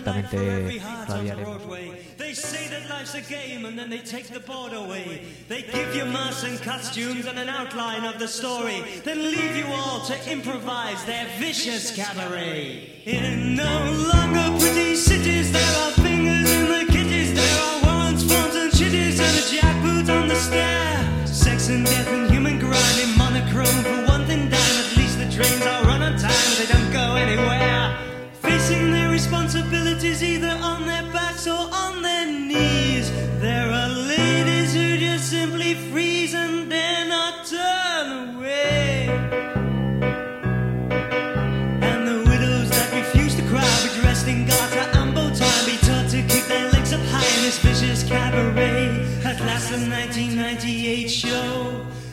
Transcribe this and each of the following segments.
concretamente. They say that life's a game and then they take the board away. They give you masks and costumes and an outline of the story, then leave you all to improvise their vicious cabaret. In no longer pretty cities, there are fingers in the kitties, there are warrants, forms, and chitties, and a jackboot on the stair. Sex and death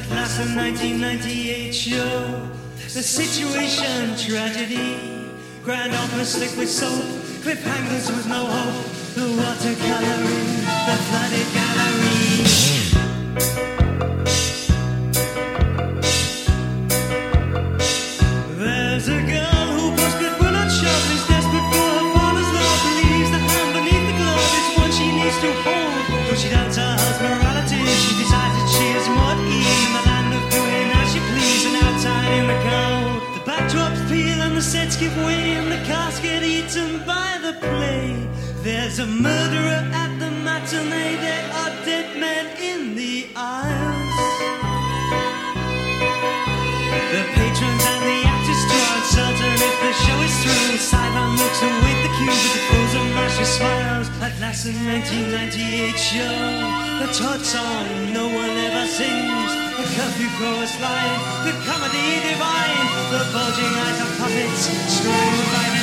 At last, the 1998 show, the situation tragedy. Grand opera slick with soap, cliffhangers with no hope. The watercoloring, the flooded gallery. There's a murderer at the matinee. There are dead men in the aisles. The patrons and the actors are uncertain if the show is through. Sideline looks await the cue with the frozen masher smiles. At last, the 1998 show, the Todd song no one ever sings. The curfew chorus line, the comedy divine, the bulging eyes of puppets strung their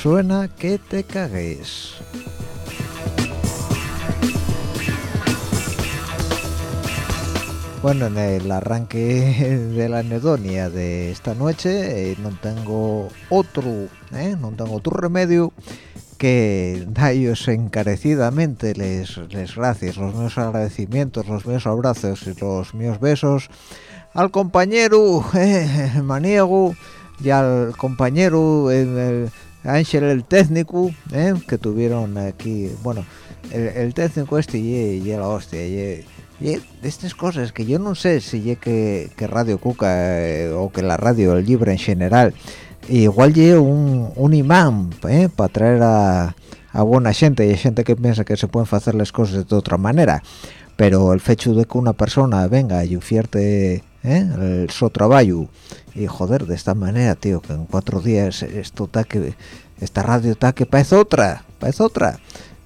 suena que te caguéis. Bueno, en el arranque de la anedonia de esta noche eh, no tengo otro, eh, no tengo otro remedio que daros encarecidamente les, les gracias, los míos agradecimientos, los míos abrazos y los míos besos al compañero eh, Maniego y al compañero eh, Ángel el técnico eh, que tuvieron aquí bueno el, el técnico este y, y la hostia y, y estas cosas que yo no sé si ye que, que Radio Cuca eh, o que la radio el libre en general igual lle un, un imán para traer a, a buena gente y hay gente que piensa que se pueden hacer las cosas de otra manera pero el hecho de que una persona venga y ofierte ¿eh? el su trabajo y joder de esta manera tío que en cuatro días esto está que esta radio está que parece otra parece otra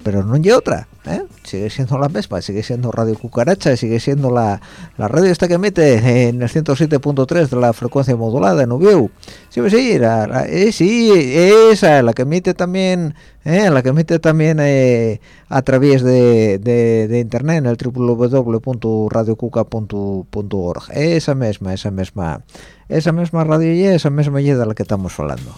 pero no hay otra ¿eh? sigue siendo la misma, sigue siendo Radio Cucaracha, sigue siendo la, la radio esta que emite en el 107.3 de la frecuencia modulada en Ubiu. Sí, pues sí, la, eh, sí, esa, la que emite también, eh, la que emite también a través de, de, internet en el www.radiocuca.org. Esa misma, esa misma, esa misma radio y esa misma y de la que estamos hablando.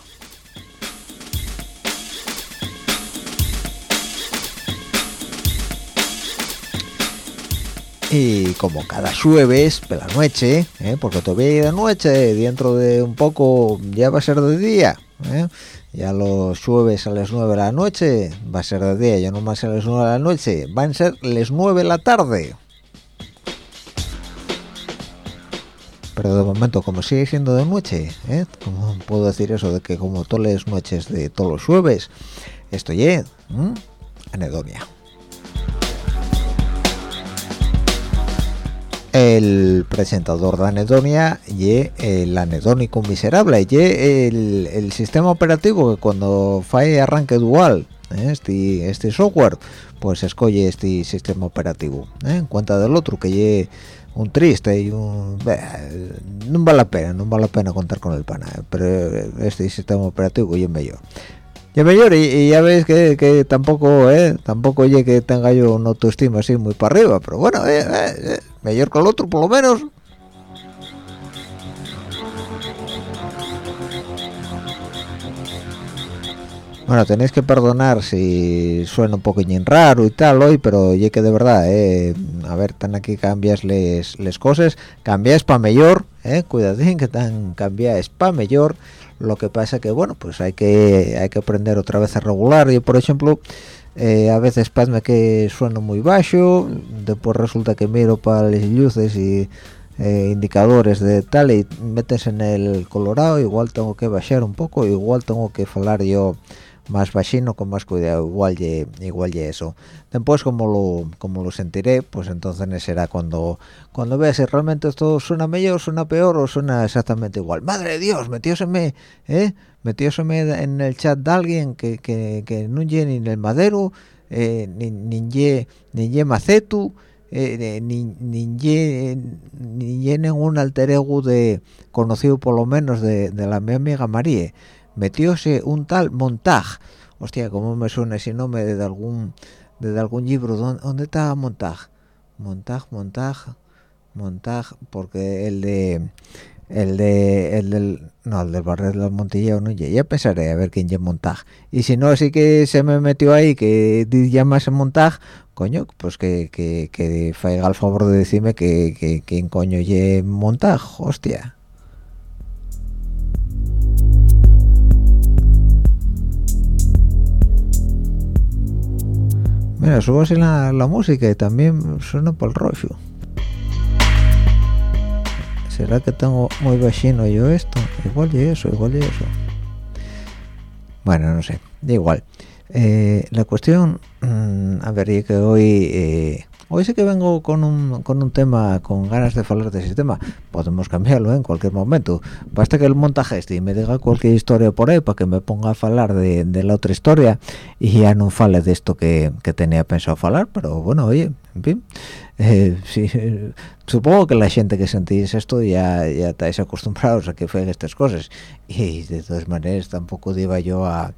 Y como cada jueves por la noche ¿eh? porque todavía de noche dentro de un poco ya va a ser de día ¿eh? ya los jueves a las 9 de la noche va a ser de día ya no más a las 9 de la noche van a ser las 9 de la tarde pero de momento como sigue siendo de noche ¿eh? como puedo decir eso de que como todas las noches de todos los jueves estoy en anedonia el presentador de Anedonia y el anedónico miserable y el, el, sistema operativo que cuando falle arranque dual ¿eh? este, este software pues escoge este sistema operativo ¿eh? en cuenta del otro que lleve un triste y un no vale la pena no vale la pena contar con el pana ¿eh? pero este sistema operativo y es mejor ya mayor y, ya veis que, que tampoco eh, tampoco oye que tenga yo una autoestima así muy para arriba pero bueno eh, eh, eh mejor que el otro por lo menos. Bueno, tenéis que perdonar si suena un poquillo raro y tal hoy, pero oye que de verdad, eh, a ver, tan aquí cambias les, les cosas, cambiáis para mejor, eh, cuidadín que tan cambiáis para mejor, lo que pasa que bueno pues hay que hay que aprender otra vez a regular. Yo por ejemplo eh, a veces pasa que sueno muy bajo después resulta que miro para las luces y eh, indicadores de tal y metes en el colorado igual tengo que bajar un poco igual tengo que hablar yo más bajino con más cuidado igual y igual y eso. Después como lo como lo sentiré pues entonces será cuando cuando veas si realmente esto suena mejor suena peor o suena exactamente igual. Madre de dios metióseme eh metióseme en el chat de alguien que, que, que no llegue ni en el madero eh, ni ni ye, ni macetu eh, ni ni ni ningún alter ego de conocido por lo menos de, de la mi amiga María metióse un tal Montag. Hostia cómo me suena ese nombre de algún de algún libro. ¿dónde, está Montag? Montag Montag Montag porque el de el de el del no el del barrio de los Montillero no ya pensaré a ver quién es Montag. Y si no sí que se me metió ahí que llamas Montag coño pues que que que faiga el favor de decirme que, que quién coño es Montag hostia Mira, subo así la, la música y también suena por el rollo. ¿Será que tengo muy bajino yo esto? Igual y eso, igual y eso. Bueno, no sé, da igual. Eh, la cuestión, mm, a ver, y que hoy eh, hoy sí que vengo con un, con un tema con ganas de hablar de ese tema. Podemos cambiarlo en cualquier momento. Basta que el montaje este y me diga cualquier historia por ahí para que me ponga a hablar de, la otra historia. Y ya no fale de esto que, que tenía pensado hablar pero bueno oye en fin. Eh, supongo que la gente que sentís esto ya ya estáis acostumbrados a que fue estas cosas. Y de todas maneras tampoco iba yo a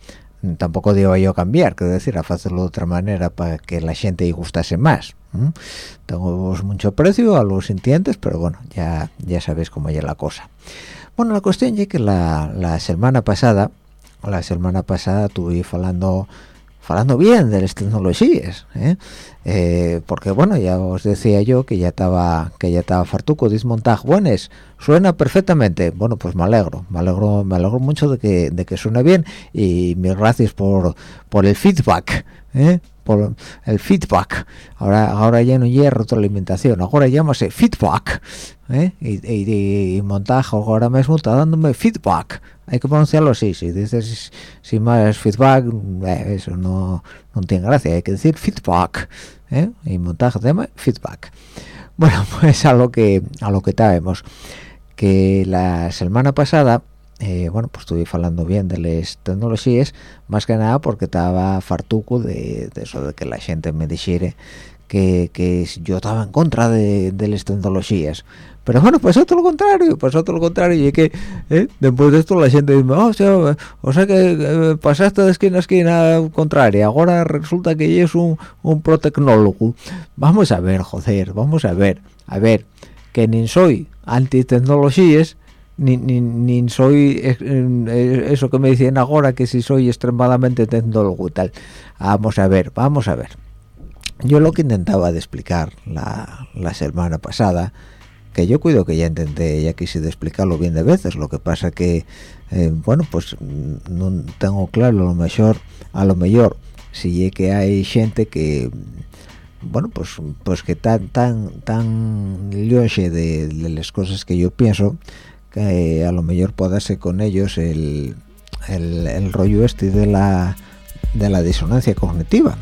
tampoco digo yo cambiar, quiero decir, a hacerlo de otra manera para que la gente gustase más. Tengo mucho precio a los sintientes, pero bueno, ya ya sabéis cómo es la cosa. Bueno, la cuestión es que la, la semana pasada, la semana pasada estuve hablando hablando bien de las tecnologías ¿eh? Eh, porque bueno ya os decía yo que ya estaba que ya estaba fartuco desmontar buenas suena perfectamente bueno pues me alegro me alegro me alegro mucho de que de que suene bien y mil gracias por por el feedback ¿eh? por el feedback ahora ahora ya no hay retroalimentación ahora llámase feedback ¿eh? y, y, y, montaje ahora mismo está dándome feedback hay que pronunciarlo así si dices sin más feedback eh, eso no, no tiene gracia hay que decir feedback ¿eh? y montaje tema feedback bueno pues a lo que a lo que sabemos que la semana pasada eh, bueno, pues estuve hablando bien de las tecnologías, más que nada porque estaba fartuco de, eso de que la gente me dijera que, yo estaba en contra de, de las tecnologías. Pero bueno, pues todo lo contrario, pues todo lo contrario, y que eh, después de esto la gente dice, oh, o, sea, que eh, pasaste de esquina a esquina contraria, ahora resulta que es un, un protecnólogo. Vamos a ver, joder, vamos a ver, a ver, que ni soy anti-tecnologías, ni, ni, ni, soy eh, eso que me dicen ahora que si soy extremadamente tecnólogo tal. Vamos a ver, vamos a ver. Yo lo que intentaba de explicar la, semana pasada, que yo cuido que ya intenté, ya quise de explicarlo bien de veces, lo que pasa que, eh, bueno, pues no tengo claro a lo mejor, a lo mejor, si es que hay gente que bueno pues pues que tan tan tan de, de las cosas que yo pienso que a lo mejor pueda ser con ellos el, el, rollo este de la de la disonancia cognitiva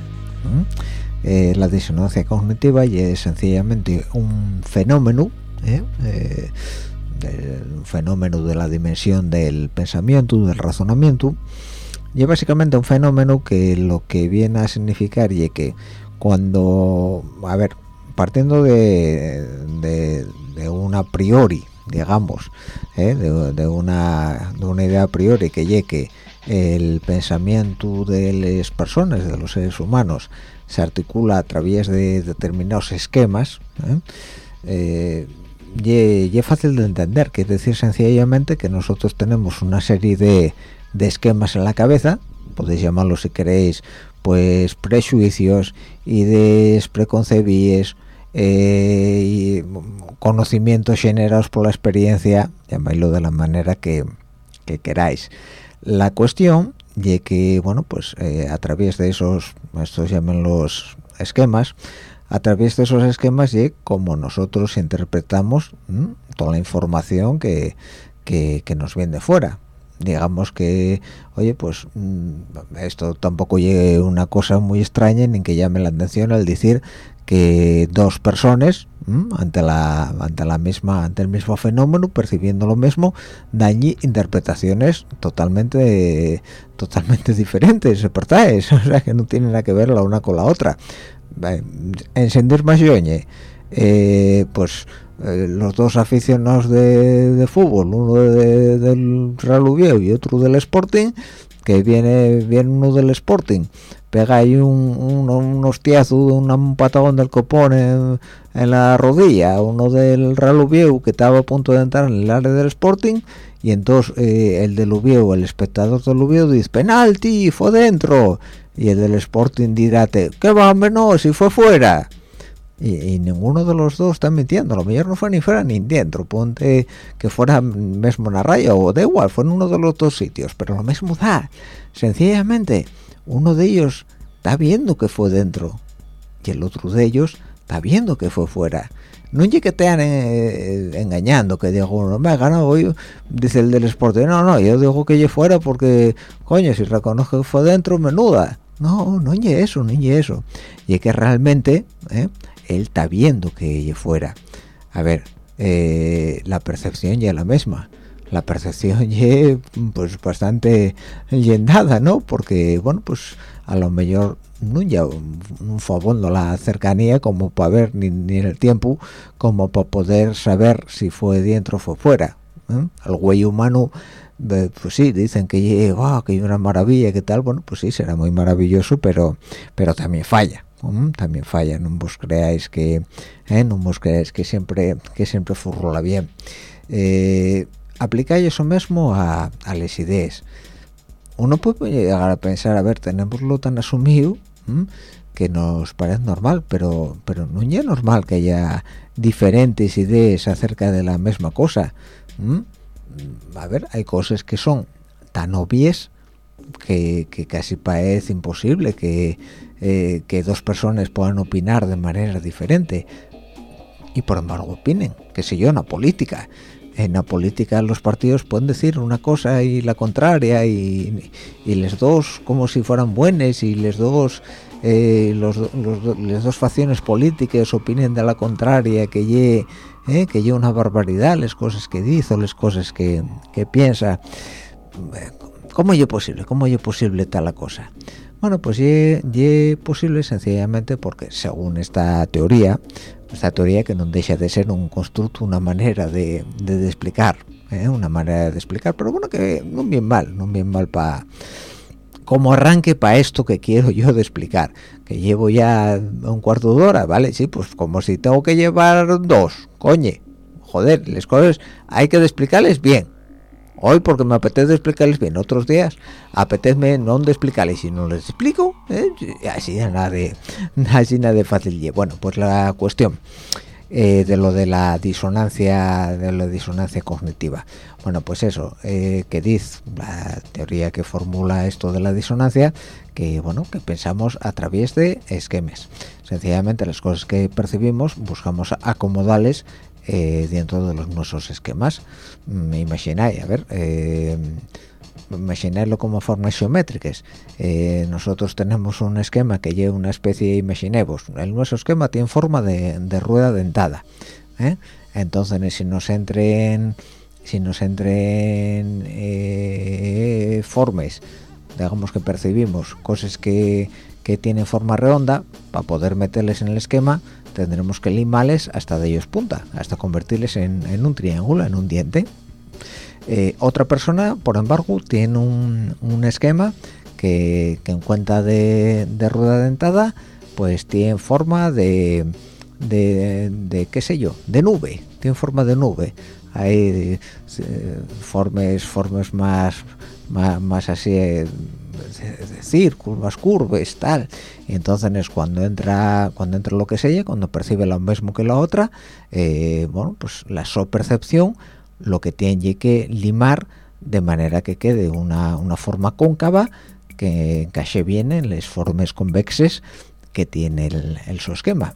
eh, la disonancia cognitiva y es sencillamente un fenómeno ¿eh? Eh, un fenómeno de la dimensión del pensamiento del razonamiento y es básicamente un fenómeno que lo que viene a significar y que cuando a ver partiendo de, de, de un a priori digamos, ¿eh? de, una, de una idea a priori que llegue el pensamiento de las personas, de los seres humanos, se articula a través de determinados esquemas, ¿eh? eh y, es fácil de entender, que es decir sencillamente que nosotros tenemos una serie de, de esquemas en la cabeza, podéis llamarlo si queréis, pues prejuicios, ideas preconcebidas, eh, y conocimientos generados por la experiencia, llamadlo de la manera que, queráis. La cuestión de que, bueno, pues eh, a través de esos, estos llaman los esquemas, a través de esos esquemas y como nosotros interpretamos toda la información que, que, nos viene fuera digamos que oye pues mm, esto tampoco llegue una cosa muy extraña ni que llame la atención al decir que dos personas ante la ante la misma ante el mismo fenómeno percibiendo lo mismo dan interpretaciones totalmente totalmente diferentes ¿verdad? o sea que no tienen nada que ver la una con la otra encender más yoñe eh, pues eh, los dos aficionados de, fútbol uno del Real Oviedo y otro del Sporting que viene viene uno del Sporting pega ahí un, un, un hostiazo, un patagón del copón en, la rodilla, uno del Real que estaba a punto de entrar en el área del Sporting, y entonces eh, el del Ubieu, el espectador del Ubieu, dice, penalti, fue dentro, y el del Sporting dirá, ¿qué va, hombre, no, si fue fuera? Y, ninguno de los dos está mintiendo, lo mejor no fue ni fuera ni dentro, ponte que fuera mismo en raya, o da igual, fue en uno de los dos sitios, pero lo mismo da, sencillamente uno de ellos está viendo que fue dentro y el otro de ellos está viendo que fue fuera. No es que te eh, engañando, que digo, no me ha ganado hoy, dice el del esporte, no, no, yo digo que yo fuera porque, coño, si reconozco que fue dentro, menuda. No, no es eso, no es eso. Y es que realmente eh, él está viendo que ella fuera. A ver, eh, la percepción ya es la misma la percepción es pues bastante llenada, ¿no? Porque, bueno, pues a lo mejor no ya un favor la cercanía como para ver ni, ni, el tiempo como para poder saber si fue dentro o fue fuera. ¿eh? Al güey humano, pues sí, dicen que, wow, que hay una maravilla, que tal, bueno, pues sí, será muy maravilloso, pero, pero también falla. También falla, no vos creáis que ¿eh? no creáis que siempre que siempre furrola bien. Eh, aplicáis eso mismo a, las ideas uno puede llegar a pensar a ver tenemoslo tan asumido que nos parece normal pero pero no es normal que haya diferentes ideas acerca de la misma cosa a ver hay cosas que son tan obvias que, casi parece imposible que, eh, que dos personas puedan opinar de manera diferente y por embargo opinen, que sé yo, en la política en la política los partidos pueden decir una cosa y la contraria y, y les dos como si fueran buenos y les dos eh, los, los, las dos facciones políticas opinen de la contraria que ye eh, que ye una barbaridad las cosas que dice las cosas que, que piensa ¿cómo es posible? ¿cómo es posible tal cosa? Bueno pues es posible sencillamente porque según esta teoría esta teoría que no deja de ser un constructo una manera de, de explicar ¿eh? una manera de explicar pero bueno que no bien mal no bien mal para como arranque para esto que quiero yo de explicar que llevo ya un cuarto de hora vale sí pues como si tengo que llevar dos coñe joder las cosas hay que explicarles bien hoy porque me apetece explicarles bien otros días. Apetece no de explicarles. Si no les explico ¿eh? así nada de así nada de fácil. Bueno pues la cuestión eh, de lo de la disonancia de la disonancia cognitiva. Bueno pues eso eh, que dice la teoría que formula esto de la disonancia que bueno que pensamos a través de esquemas. Sencillamente las cosas que percibimos buscamos acomodarles eh, dentro de los nuestros esquemas me imagináis a ver imaginarlo como formas geométricas eh, nosotros tenemos un esquema que lleva una especie imaginemos el nuestro esquema tiene forma de, rueda dentada ¿eh? entonces si nos entren si nos entren eh, formas digamos que percibimos cosas que, que tienen forma redonda para poder meterles en el esquema tendremos que limarles hasta de ellos punta hasta convertirles en, un triángulo en un diente eh, otra persona, por embargo, tiene un, esquema que, en cuenta de, rueda dentada, pues tiene forma de, de, qué sé yo, de nube, tiene forma de nube. Hay formas, formas más, más, así de, círculos, más curvas, tal. Y entonces es cuando entra, cuando entra lo que sea, cuando percibe lo mismo que la otra, eh, bueno, pues la percepción lo que tiene que limar de manera que quede una, forma cóncava que encaje bien en las formas convexes que tiene el, el su esquema.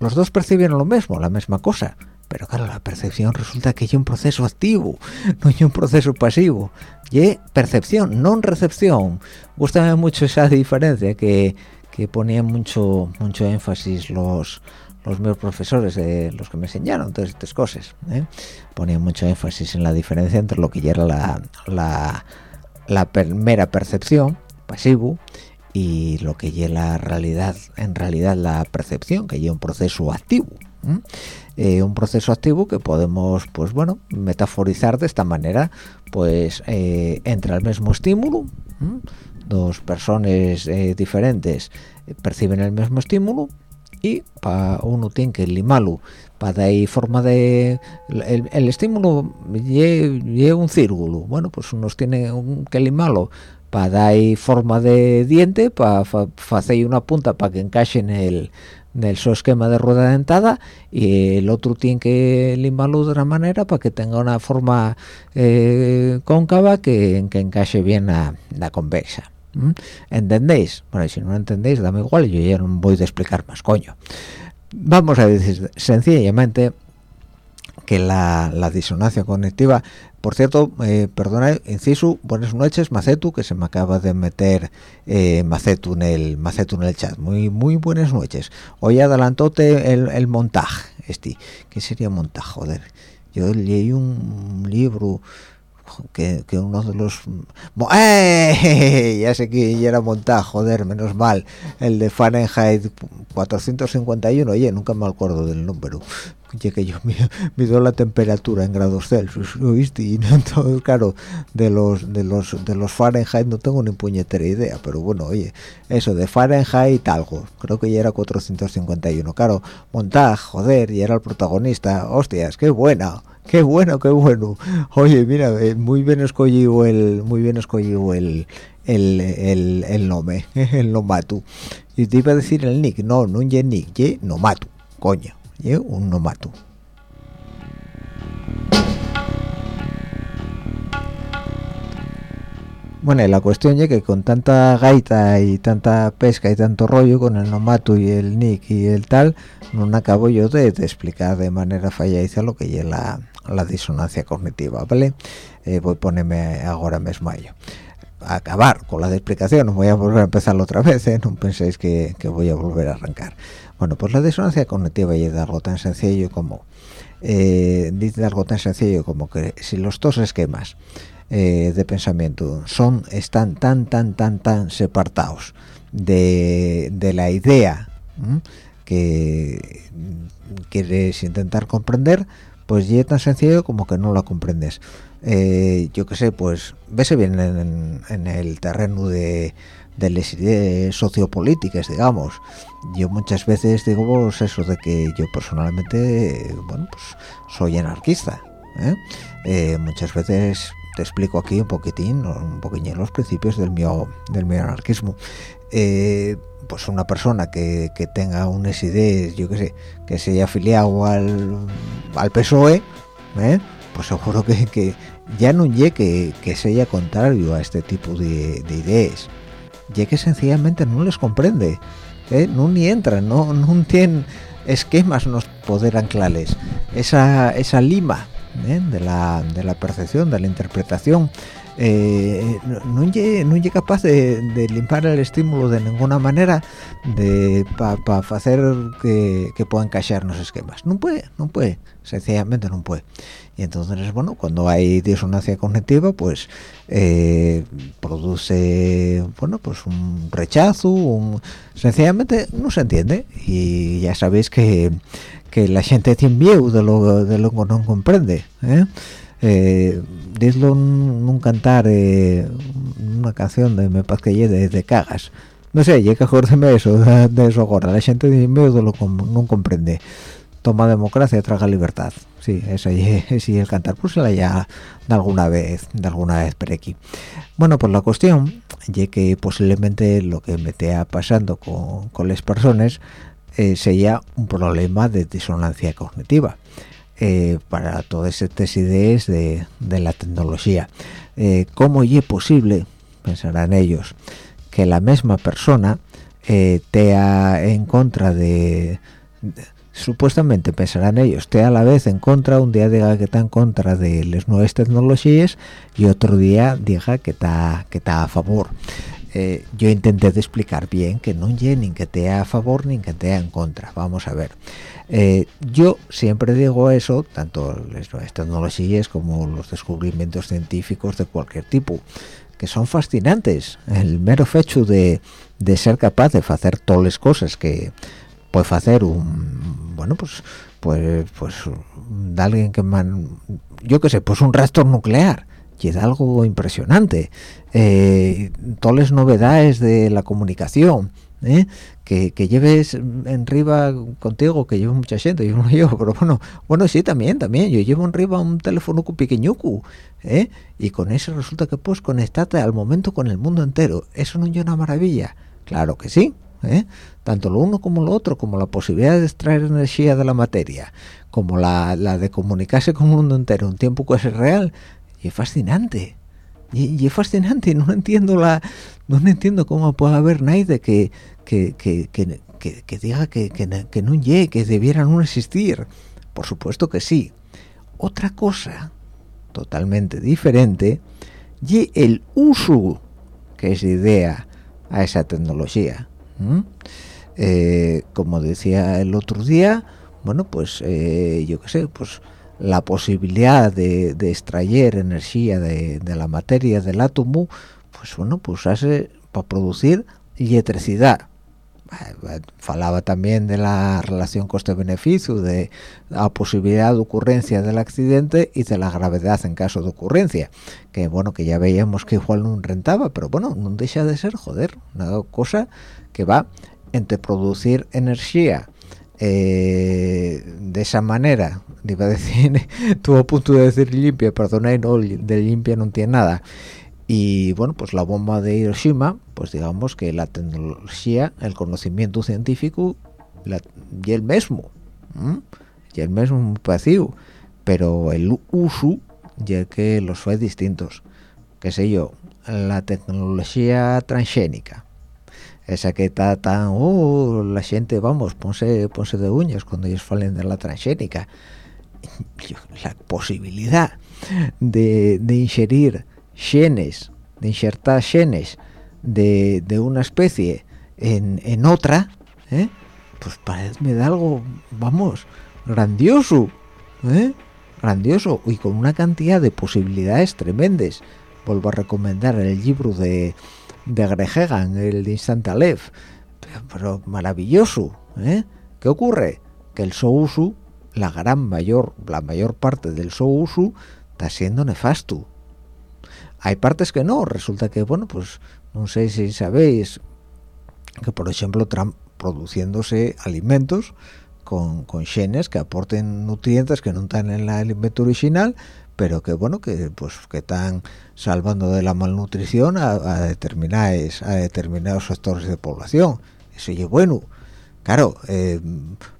Los dos perciben lo mismo, la misma cosa, pero claro, la percepción resulta que hay un proceso activo, no hay un proceso pasivo. Y percepción, no recepción. Gusta mucho esa diferencia que, que ponían mucho, mucho énfasis los, los meus profesores, de los que me enseñaron todas estas cosas, ¿eh? ponían mucho énfasis en la diferencia entre lo que ya era la, la, la mera percepción, pasivo, y lo que ya la realidad, en realidad la percepción, que ya un proceso activo. Eh, un proceso activo que podemos, pues bueno, metaforizar de esta manera, pues eh, entre el mismo estímulo, dos personas diferentes perciben el mismo estímulo, y para uno tiene que limarlo. Para dar forma de el, estímulo lleva un círculo. Bueno pues unos tienen que limarlo. Para dar forma de diente para hacer una punta para que encaje en el del su esquema de rueda dentada y el otro tiene que limarlo de una manera para que tenga una forma eh, cóncava que, encaje bien a la convexa. ¿Entendéis? Bueno, si no lo entendéis, dame igual, yo ya no voy a explicar más, coño. Vamos a decir sencillamente que la, disonancia cognitiva, por cierto, eh, perdona, inciso, buenas noches, Macetu, que se me acaba de meter eh, Macetu, en el, Macetu en el chat. Muy muy buenas noches. Hoy adelantóte el, el montaje, este. ¿Qué sería montaje? Joder, yo leí un libro que, uno de los ¡Eh! ya sé que ya era montado joder menos mal el de Fahrenheit 451 oye nunca me acuerdo del número ya que yo mido la temperatura en grados Celsius ¿viste? y no, claro de los de los de los Fahrenheit no tengo ni puñetera idea pero bueno oye eso de Fahrenheit algo creo que ya era 451 claro montaje joder y era el protagonista hostias qué buena qué bueno qué bueno. Oye mira eh, muy bien escogido el muy bien escogido el el, el, el nombre el nomatu. Y te iba a decir el nick no no es nick es nomatu coño es un nomatu Bueno, la cuestión es que con tanta gaita y tanta pesca y tanto rollo con el nomato y el nick y el tal, no acabo yo de, explicar de manera falladiza lo que es la, disonancia cognitiva, ¿vale? Eh, voy a ponerme ahora mismo a ello. acabar con la explicación voy a volver a empezar otra vez ¿eh? no penséis que, voy a volver a arrancar bueno pues la disonancia cognitiva y de algo tan sencillo como eh, algo tan sencillo como que si los dos esquemas eh, de pensamiento son están tan tan tan tan separados de, la idea que quieres intentar comprender pues ya es tan sencillo como que no la comprendes. Eh, yo qué sé pues vese bien en, el terreno de, de las ideas sociopolíticas digamos yo muchas veces digo pues, eso de que yo personalmente bueno pues soy anarquista ¿eh? Eh, muchas veces te explico aquí un poquitín un poquillo los principios del mío del mío anarquismo pues una persona que, tenga unas ideas, yo qué sé, que se haya afiliado al, al PSOE, ¿eh? pues seguro que, que ya no llegue que, sea contrario a este tipo de, ideas, ya que sencillamente no les comprende, ¿eh? no ni entran, no, no tienen esquemas nos poder anclarles, esa, esa lima ¿eh? de, la, de la percepción, de la interpretación, eh, no es capaz de, limpiar el estímulo de ninguna manera para hacer que, que puedan encaixar los esquemas no puede no puede sencillamente no puede y entonces bueno cuando hay disonancia cognitiva pues eh, produce bueno pues un rechazo un, sencillamente no se entiende. Y ya sabéis que, que la gente tiene miedo de lo, de lo que no comprende ¿eh? eh, un, cantar una canción de me parece que de, de cagas. No sé llega de eso de, eso ahora la gente de miedo lo no comprende toma democracia traga libertad. Sí eso es el cantar. Pues la ya de alguna vez de alguna vez por aquí. Bueno pues la cuestión ya que posiblemente lo que me esté pasando con, con las personas eh, sería un problema de disonancia cognitiva eh, para todas estas ideas de, la tecnología. Eh, ¿Cómo es posible, pensarán ellos, que la misma persona eh, en contra de, supuestamente pensarán ellos, esté a la vez en contra, un día diga que está en contra de las nuevas tecnologías y otro día diga que está que está a favor. Eh, yo intenté de explicar bien que no hay ni que esté a favor ni que esté en contra. Vamos a ver. Eh, yo siempre digo eso, tanto las nuevas tecnologías como los descubrimientos científicos de cualquier tipo, que son fascinantes. El mero hecho de, ser capaz de hacer todas las cosas que puede hacer un, bueno, pues, pues, pues, de alguien que man, yo qué sé, pues un reactor nuclear y es algo impresionante. Eh, todas las novedades de la comunicación, ¿eh? que, lleves en riba contigo, que lleve mucha gente, yo no llevo, pero bueno, bueno, sí, también, también, yo llevo en riba un teléfono pequeñuco, ¿eh? y con eso resulta que puedes conectarte al momento con el mundo entero, eso no es una maravilla, claro que sí, ¿eh? tanto lo uno como lo otro, como la posibilidad de extraer energía de la materia, como la, de comunicarse con el mundo entero un tiempo que es real, y es fascinante, y, es fascinante, no entiendo la no entiendo cómo puede haber nadie que que, que, que, que diga que, que, no llegue, que debieran no existir. Por supuesto que sí. Otra cosa totalmente diferente y el uso que es idea a esa tecnología. Eh, como decía el otro día, bueno, pues eh, yo qué sé, pues la posibilidad de, extraer energía de, de, la materia del átomo, pues bueno, pues hace para producir electricidad falaba también de la relación coste-beneficio, de la posibilidad de ocurrencia del accidente y de la gravedad en caso de ocurrencia, que bueno, que ya veíamos que igual no rentaba, pero bueno, no deja de ser, joder, una cosa que va entre producir energía eh, de esa manera, iba a decir, tuvo punto de decir limpia, perdona, no, de limpia no tiene nada, y bueno pues la bomba de Hiroshima pues digamos que la tecnología el conocimiento científico y el mismo y el mismo vacío pero el uso ya que los fue distintos. Qué sé yo la tecnología transgénica. Esa que está tan oh la gente vamos ponse ponse de uñas cuando ellos falen de la transgénica la posibilidad de, de ingerir genes de insertar genes de, de una especie en, en otra ¿eh? pues parece de algo vamos grandioso ¿eh? grandioso y con una cantidad de posibilidades tremendas vuelvo a recomendar el libro de de Gregegan, el de Instant Aleph pero, maravilloso ¿eh? ¿qué ocurre? que el sousu la gran mayor la mayor parte del sousu está siendo nefasto hay partes que no resulta que bueno pues no sé si sabéis que por ejemplo produciéndose alimentos con, con genes que aporten nutrientes que no están en el alimento original pero que bueno que pues que están salvando de la malnutrición a, a determinados a determinados sectores de población. Eso es bueno. Claro eh,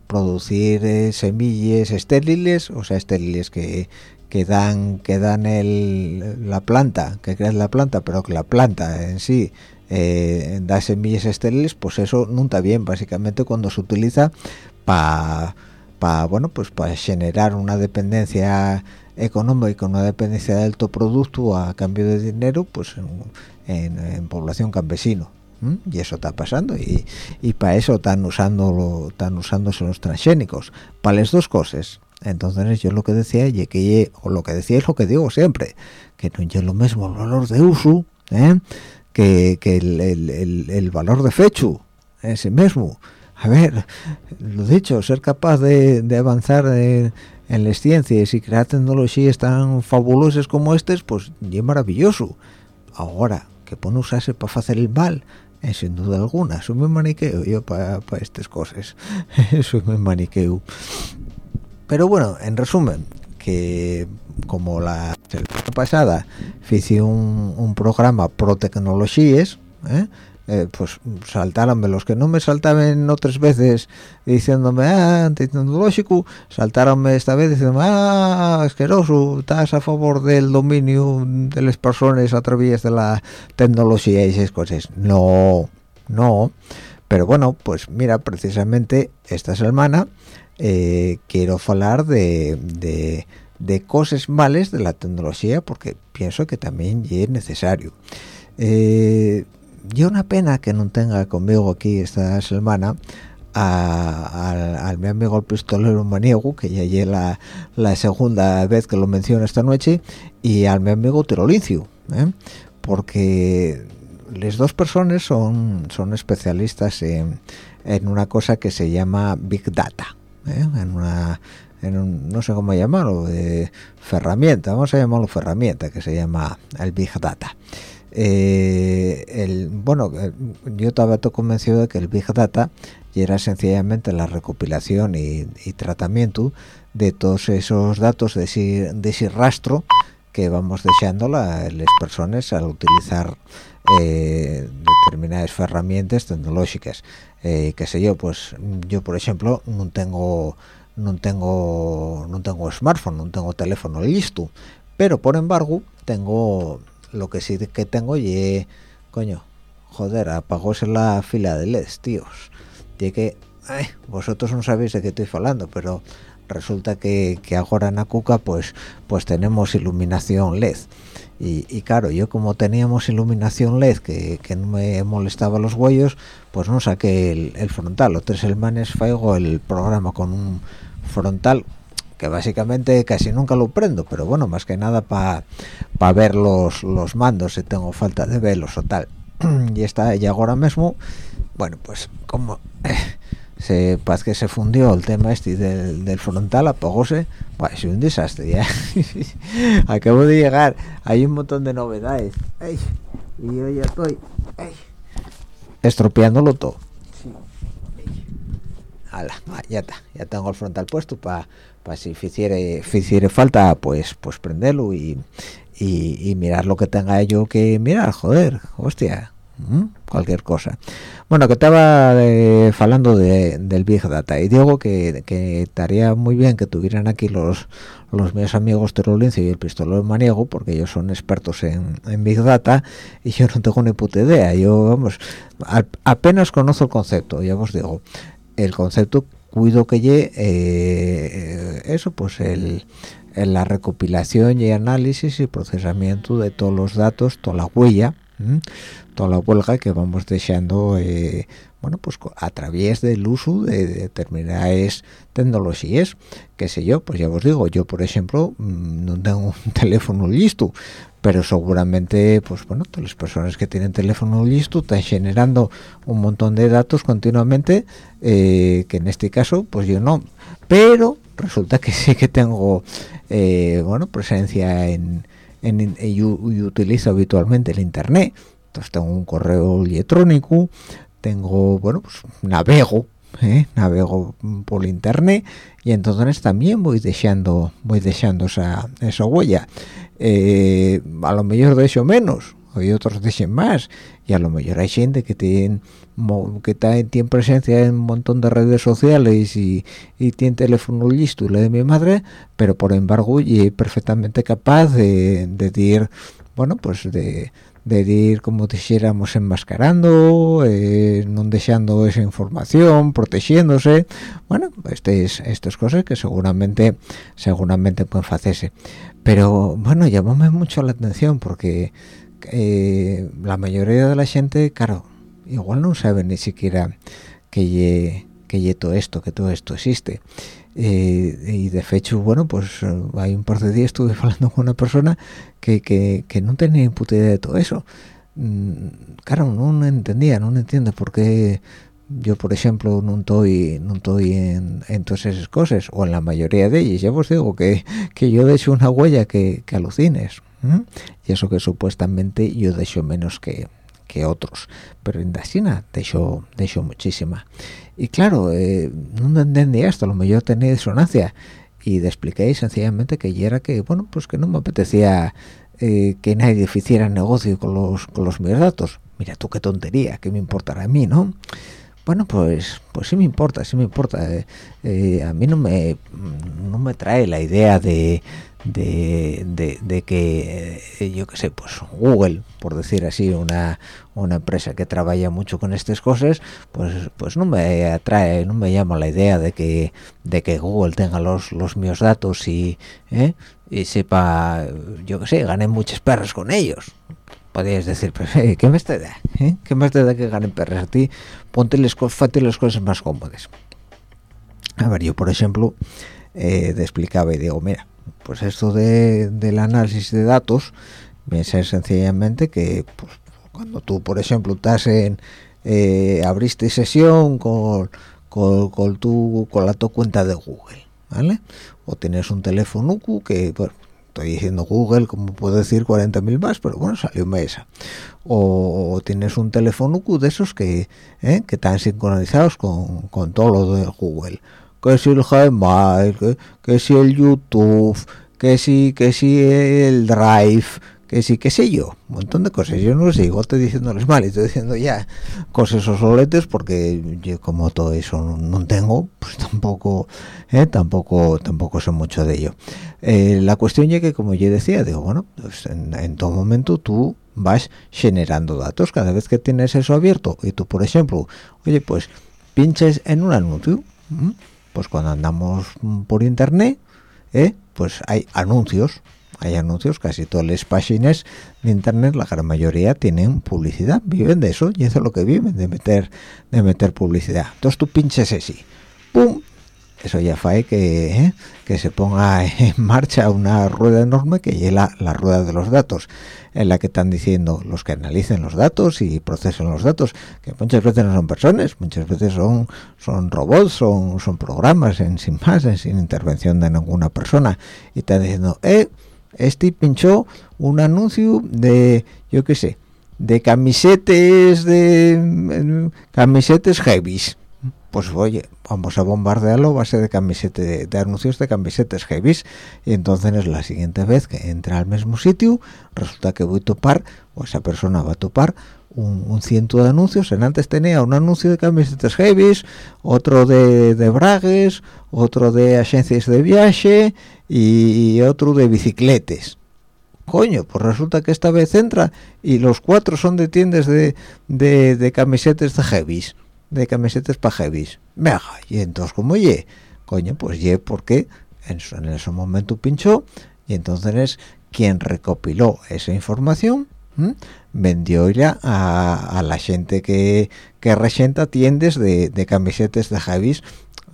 producir eh, semillas estériles o sea estériles que que dan que dan el, la planta que crea la planta pero que la planta en sí eh, da semillas estériles pues eso no está bien. Básicamente cuando se utiliza para pa, bueno pues para generar una dependencia económica una dependencia de alto producto a cambio de dinero pues en, población campesino y eso está pasando. Y, y para eso están usando están usándose los transgénicos. Para las dos cosas entonces yo lo que decía y que o lo que decía es lo que digo siempre que no es lo mismo el valor de uso ¿eh? que, que el, el, el, valor de fecho ese mismo. A ver lo dicho ser capaz de, de avanzar en, en, las ciencias y crear tecnologías tan fabulosas como estas pues es maravilloso. Ahora que pone usarse para hacer el mal es sin duda alguna eso me maniqueo yo para estas cosas eso me maniqueo pero bueno, en resumen, que como la semana pasada hice un, programa pro tecnologías, ¿eh? Eh, pues saltaronme los que no me saltaban otras veces diciéndome ah antitecnológico saltaronme esta vez diciéndome ah asqueroso estás a favor del dominio de las personas a través de la tecnología y esas cosas no no pero bueno pues mira precisamente esta semana eh, quiero hablar de, de, cosas males de la tecnología porque pienso que también es necesario. Eh, yo una pena que no tenga conmigo aquí esta semana al mi amigo el pistolero maniego, que ya es la, segunda vez que lo menciono esta noche, y al mi amigo Terolincio, ¿eh? porque las dos personas son, son especialistas en, en una cosa que se llama Big Data. ¿Eh? en una en un, no sé cómo llamarlo de ferramienta vamos a llamarlo ferramienta que se llama el big data eh, el bueno eh, yo estaba todo convencido de que el big data era sencillamente la recopilación y, tratamiento de todos esos datos de ese, de ese rastro que vamos dejando las personas al utilizar determinadas herramientas tecnológicas. Eh, qué sé yo pues yo por ejemplo no tengo no tengo no tengo smartphone no tengo teléfono listo. Pero por embargo tengo lo que sí que tengo y coño joder apagóse la fila de LEDs tíos. Y que vosotros no sabéis de qué estoy hablando pero resulta que, que ahora en Acuca pues pues tenemos iluminación LED y, claro yo como teníamos iluminación led que, no me molestaba los huellos pues no saqué el, frontal. Los tres hermanos faigo el programa con un frontal que básicamente casi nunca lo prendo pero bueno más que nada para ver los, los mandos si tengo falta de velos o tal. Y está y ahora mismo. Bueno pues como se parece que se fundió el tema este del, del frontal apagóse pues es un desastre ya. Acabo de llegar hay un montón de novedades. Y yo ya estoy estropeándolo todo. Ya está ya tengo el frontal puesto para si hiciera falta pues pues prenderlo y, y, y mirar lo que tenga yo que mirar joder hostia cualquier cosa. Bueno que estaba hablando de, del big data. Y digo que, estaría muy bien que tuvieran aquí los los mis amigos Terolincio y el pistolero maniego porque ellos son expertos en, en, big data y yo no tengo ni puta idea. Yo vamos apenas conozco el concepto ya os digo. El concepto cuido que eh, eso pues el la recopilación y análisis y procesamiento de todos los datos, toda la huella, toda la huelga que vamos dejando eh, bueno pues a través del uso de determinadas tecnologías. Qué sé yo pues ya os digo yo por ejemplo mm, no tengo un teléfono listo pero seguramente pues bueno todas las personas que tienen teléfono listo están generando un montón de datos continuamente eh, que en este caso pues yo no. Pero resulta que sí que tengo eh, bueno presencia en, en, y, utilizo habitualmente el internet entonces tengo un correo electrónico tengo bueno pues navego ¿eh? navego por internet y entonces también voy dejando voy dejando esa, esa huella eh, a lo mejor de eso menos hay otros dejen más y a lo mejor hay gente que tiene que tiene presencia en un montón de redes sociales y, tiene teléfono listo y le de mi madre pero por embargo y perfectamente capaz de, de decir bueno pues de de ir como dijéramos enmascarando eh, no dejando esa información protegiéndose bueno estas estas cosas que seguramente seguramente pueden hacerse pero bueno llamóme mucho la atención porque eh, la mayoría de la gente claro igual no sabe ni siquiera que que todo esto que todo esto existe eh, y de hecho bueno pues hay un par de días estuve hablando con una persona que, que, que no tenía ni puta idea de todo eso. Mm, claro no entendía no entiende por qué yo por ejemplo no estoy no estoy en, en, todas esas cosas o en la mayoría de ellas. Ya os digo que, que yo dejo una huella que, que alucines y eso que supuestamente yo dejo menos que, que otros. Pero en China dejo, dejo muchísima y claro eh, no entendía esto a lo mejor tenía disonancia y le expliqué sencillamente que ya era que bueno pues que no me apetecía eh, que nadie hiciera negocio con los con los mis datos. Mira tú qué tontería qué me importará a mí no bueno pues pues sí me importa sí me importa eh, a mí no me no me trae la idea de de, de, que eh, yo qué sé pues Google por decir así una una empresa que trabaja mucho con estas cosas pues pues no me atrae no me llama la idea de que de que Google tenga los los míos datos y ¿eh? y sepa yo qué sé gane muchas perras con ellos podrías decir pues eh, qué más te da ¿Eh? qué más te da que ganen perras a ti ponte las, las cosas más cómodas a ver yo por ejemplo eh, te explicaba y digo mira pues esto de, del análisis de datos me ser sencillamente que pues, cuando tú por ejemplo estás en eh, abriste sesión con, con, tu con la tu cuenta de Google vale o tienes un teléfono que bueno, estoy diciendo Google como puedo decir 40.000 más pero bueno salió mesa. O, tienes un teléfono de esos que eh, que están sincronizados con, con todo lo de Google que si el Gmail, que, si el YouTube, que si, que si el Drive, que si, qué sé yo, un montón de cosas. Yo no igual estoy diciéndoles mal, estoy diciendo ya cosas obsoletas porque yo como todo eso no, tengo, pues tampoco, eh, tampoco, tampoco sé mucho de ello. Eh, la cuestión ya que, como yo decía, digo, bueno, pues en, todo momento tú vas generando datos cada vez que tienes eso abierto y tú, por ejemplo, oye, pues pinches en un anuncio, pues cuando andamos por internet ¿eh? pues hay anuncios hay anuncios casi todas las páginas de internet la gran mayoría tienen publicidad viven de eso y eso es lo que viven de meter de meter publicidad entonces tú pinches ese pum eso ya fue que, ¿eh? que se ponga en marcha una rueda enorme que lleva la rueda de los datos en la que están diciendo los que analicen los datos y procesen los datos que muchas veces no son personas muchas veces son son robots son son programas en sin más en sin intervención de ninguna persona. Y están diciendo eh este pinchó un anuncio de yo qué sé de camisetes de camisetes heavies pues oye, vamos a bombardearlo base de camisetas de, anuncios de camisetas heavy y entonces la siguiente vez que entra al mismo sitio resulta que voy a topar o esa persona va a topar un, ciento de anuncios. En antes tenía un anuncio de camisetas heavy otro de, de bragues otro de agencias de viaje y otro de bicicletas coño, pues resulta que esta vez entra y los cuatro son de tiendas de, de, de camisetas de heavies de camisetas para heavies. Venga, y entonces como ye, coño, pues ye porque en, en ese momento pinchó y entonces quien recopiló esa información vendió ya a, la gente que, que resenta tiendas de, de camisetas de Javis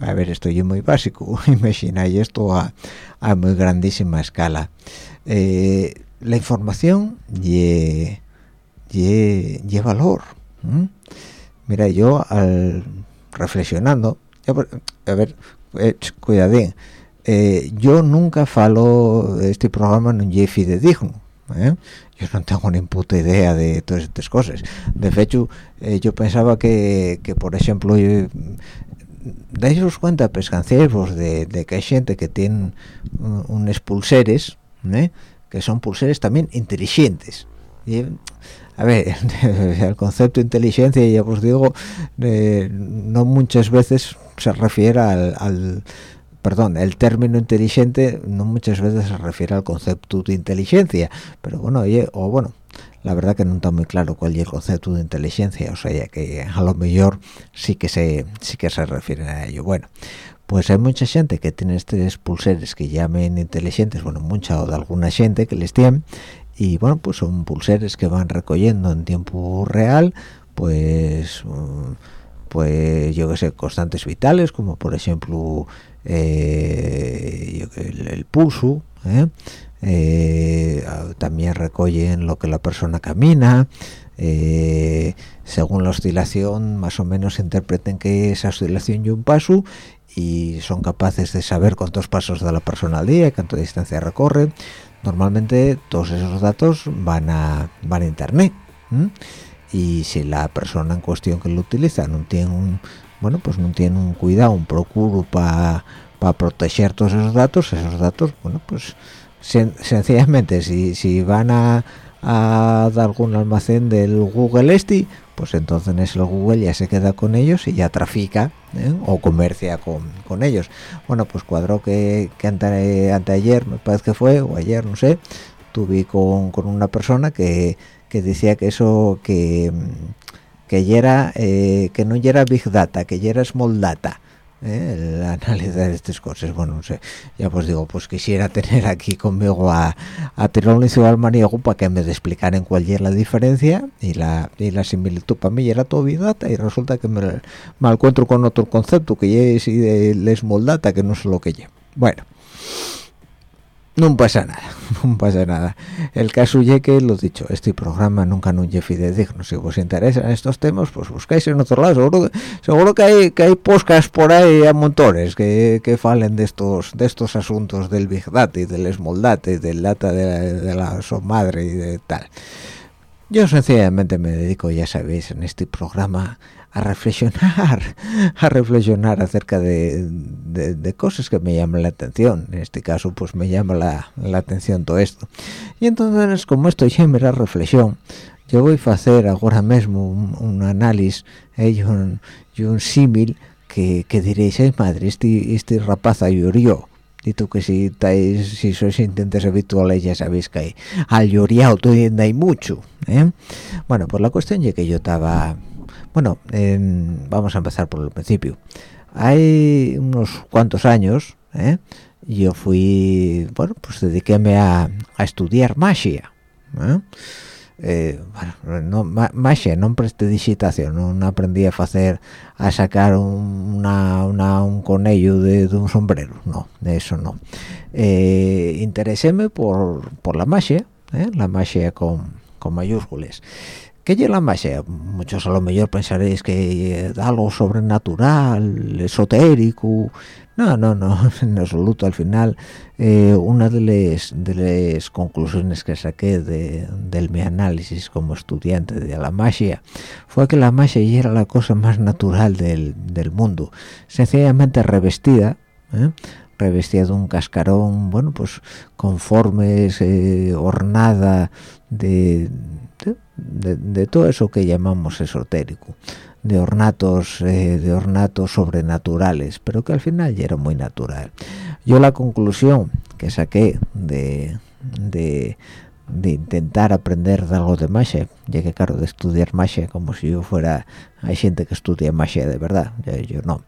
a ver esto es muy básico imagináis esto a, a, muy grandísima escala. Eh, la información y, valor mira yo al reflexionando a ver eh, cuidadín eh, yo nunca falo de este programa en un Jeffy de digno ¿eh? yo no tengo ni puta idea de todas estas cosas. De hecho eh, yo pensaba que, que por ejemplo yo, dais cuenta pescancieros de, que hay gente que tiene unos pulseres que son pulseres también inteligentes y, a ver, el concepto de inteligencia, ya os digo, no muchas veces se refiere al perdón, el término inteligente no muchas veces se refiere al concepto de inteligencia, pero bueno, oye, o bueno, la verdad que no está muy claro cuál es el concepto de inteligencia, o sea, que a lo mejor sí que se sí que se refieren a ello. Bueno, pues hay mucha gente que tiene estos pulseres que llamen inteligentes, bueno, mucha o de alguna gente que les tienen, y bueno, pues son pulseres que van recogiendo en tiempo real, pues mm, pues yo que sé, constantes vitales, como por ejemplo eh, el, pulso, ¿eh? Eh, también recogen lo que la persona camina, según la oscilación más o menos interpreten que esa oscilación y un paso y son capaces de saber cuántos pasos da la persona al día, cuánta distancia recorre. Normalmente todos esos datos van a, van a internet y si la persona en cuestión que lo utiliza no tiene un bueno pues no tiene un cuidado un procuro para proteger todos esos datos esos datos bueno pues sencillamente si, si van a, a dar algún almacén del Google este pues entonces el Google ya se queda con ellos y ya trafica ¿eh? o comercia con, con, ellos bueno pues cuadro que, que ante, anteayer me parece que fue o ayer no sé tuve con, con una persona que que decía que eso que que eh, que no era big data que era small data ¿eh? el analizar estas cosas bueno no sé. Ya pues digo pues quisiera tener aquí conmigo a, a un al maniego para que me explicaran cuál era la diferencia y la y la similitud. Para mí era todo data y resulta que me, me encuentro con otro concepto que es el small data que no sé lo que lleva bueno no pasa nada, no pasa nada. El caso es que, lo dicho, este programa nunca no es fidedigno. Si os interesan estos temas, pues buscáis en otro lado. Seguro seguro que hay que hay poscas por ahí a montones que, que falen de estos de estos asuntos del Big Data y del Small y del Data de la, de la madre y de tal. Yo sencillamente me dedico, ya sabéis, en este programa a reflexionar, a reflexionar acerca de, cosas que me llaman la atención. En este caso, pues me llama la, atención todo esto. Y entonces, como esto ya me la reflexión, yo voy a hacer ahora mismo un, análisis eh, y un, un símil que, que, diréis, madre, este, este rapaza llorió. Y tú que si estáis, si sois intentes habituales ya sabéis que hay, al lloriado todavía hay mucho. ¿eh? Bueno, pues la cuestión es que yo estaba bueno, vamos a empezar por el principio. Hay unos cuantos años, ¿eh? yo fui, bueno, pues dediquéme a, estudiar magia. ¿Eh? Eh, bueno, no, magia, no digitación, no aprendí a hacer, a sacar un, una, un conello de, un sombrero, no, de eso no. Eh, intereséme por, por la magia, la magia con, con mayúsculas. ¿Qué es la magia? Muchos a lo mejor pensaréis que es algo sobrenatural, esotérico. No, no, no, en absoluto. Al final, eh, una de las, de conclusiones que saqué de, del mi análisis como estudiante de la magia fue que la magia era la cosa más natural del, mundo, sencillamente revestida. ¿eh? revestida de un cascarón, bueno, pues conforme, eh, ornada de, de, todo eso que llamamos esotérico de ornatos eh, de ornatos sobrenaturales pero que al final ya era muy natural. Yo la conclusión que saqué de, de, intentar aprender de algo de magia ya que claro de estudiar magia como si yo fuera hay gente que estudia magia de verdad yo no.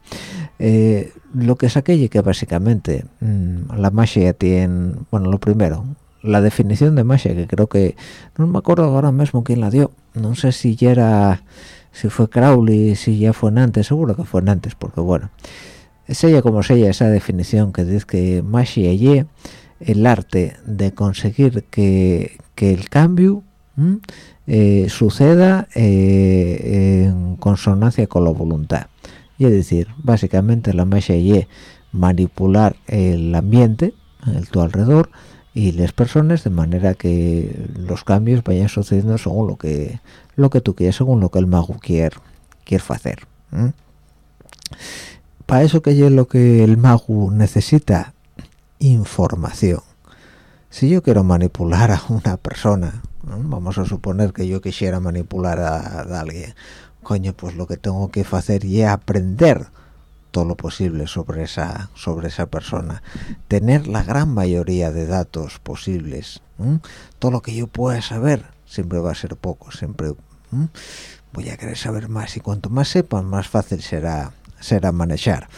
Eh, lo que saqué y que básicamente mm, la magia tiene bueno lo primero la definición de magia que creo que no me acuerdo ahora mismo quién la dio no sé si ya era si fue Crowley si ya fue antes seguro que fue antes porque bueno es ella como es ella esa definición que dice que magia y el arte de conseguir que, el cambio eh, suceda eh, en consonancia con la voluntad. Y es decir básicamente la magia y manipular el ambiente el tu alrededor y las personas de manera que los cambios vayan sucediendo según lo que lo que tú quieres según lo que el mago quiere quiere hacer para eso que es lo que el mago necesita información. Si yo quiero manipular a una persona vamos a suponer que yo quisiera manipular a, alguien. Coño pues lo que tengo que hacer y aprender todo lo posible sobre esa sobre esa persona. Tener la gran mayoría de datos posibles todo lo que yo pueda saber siempre va a ser poco siempre voy a querer saber más y cuanto más sepan más fácil será será manejar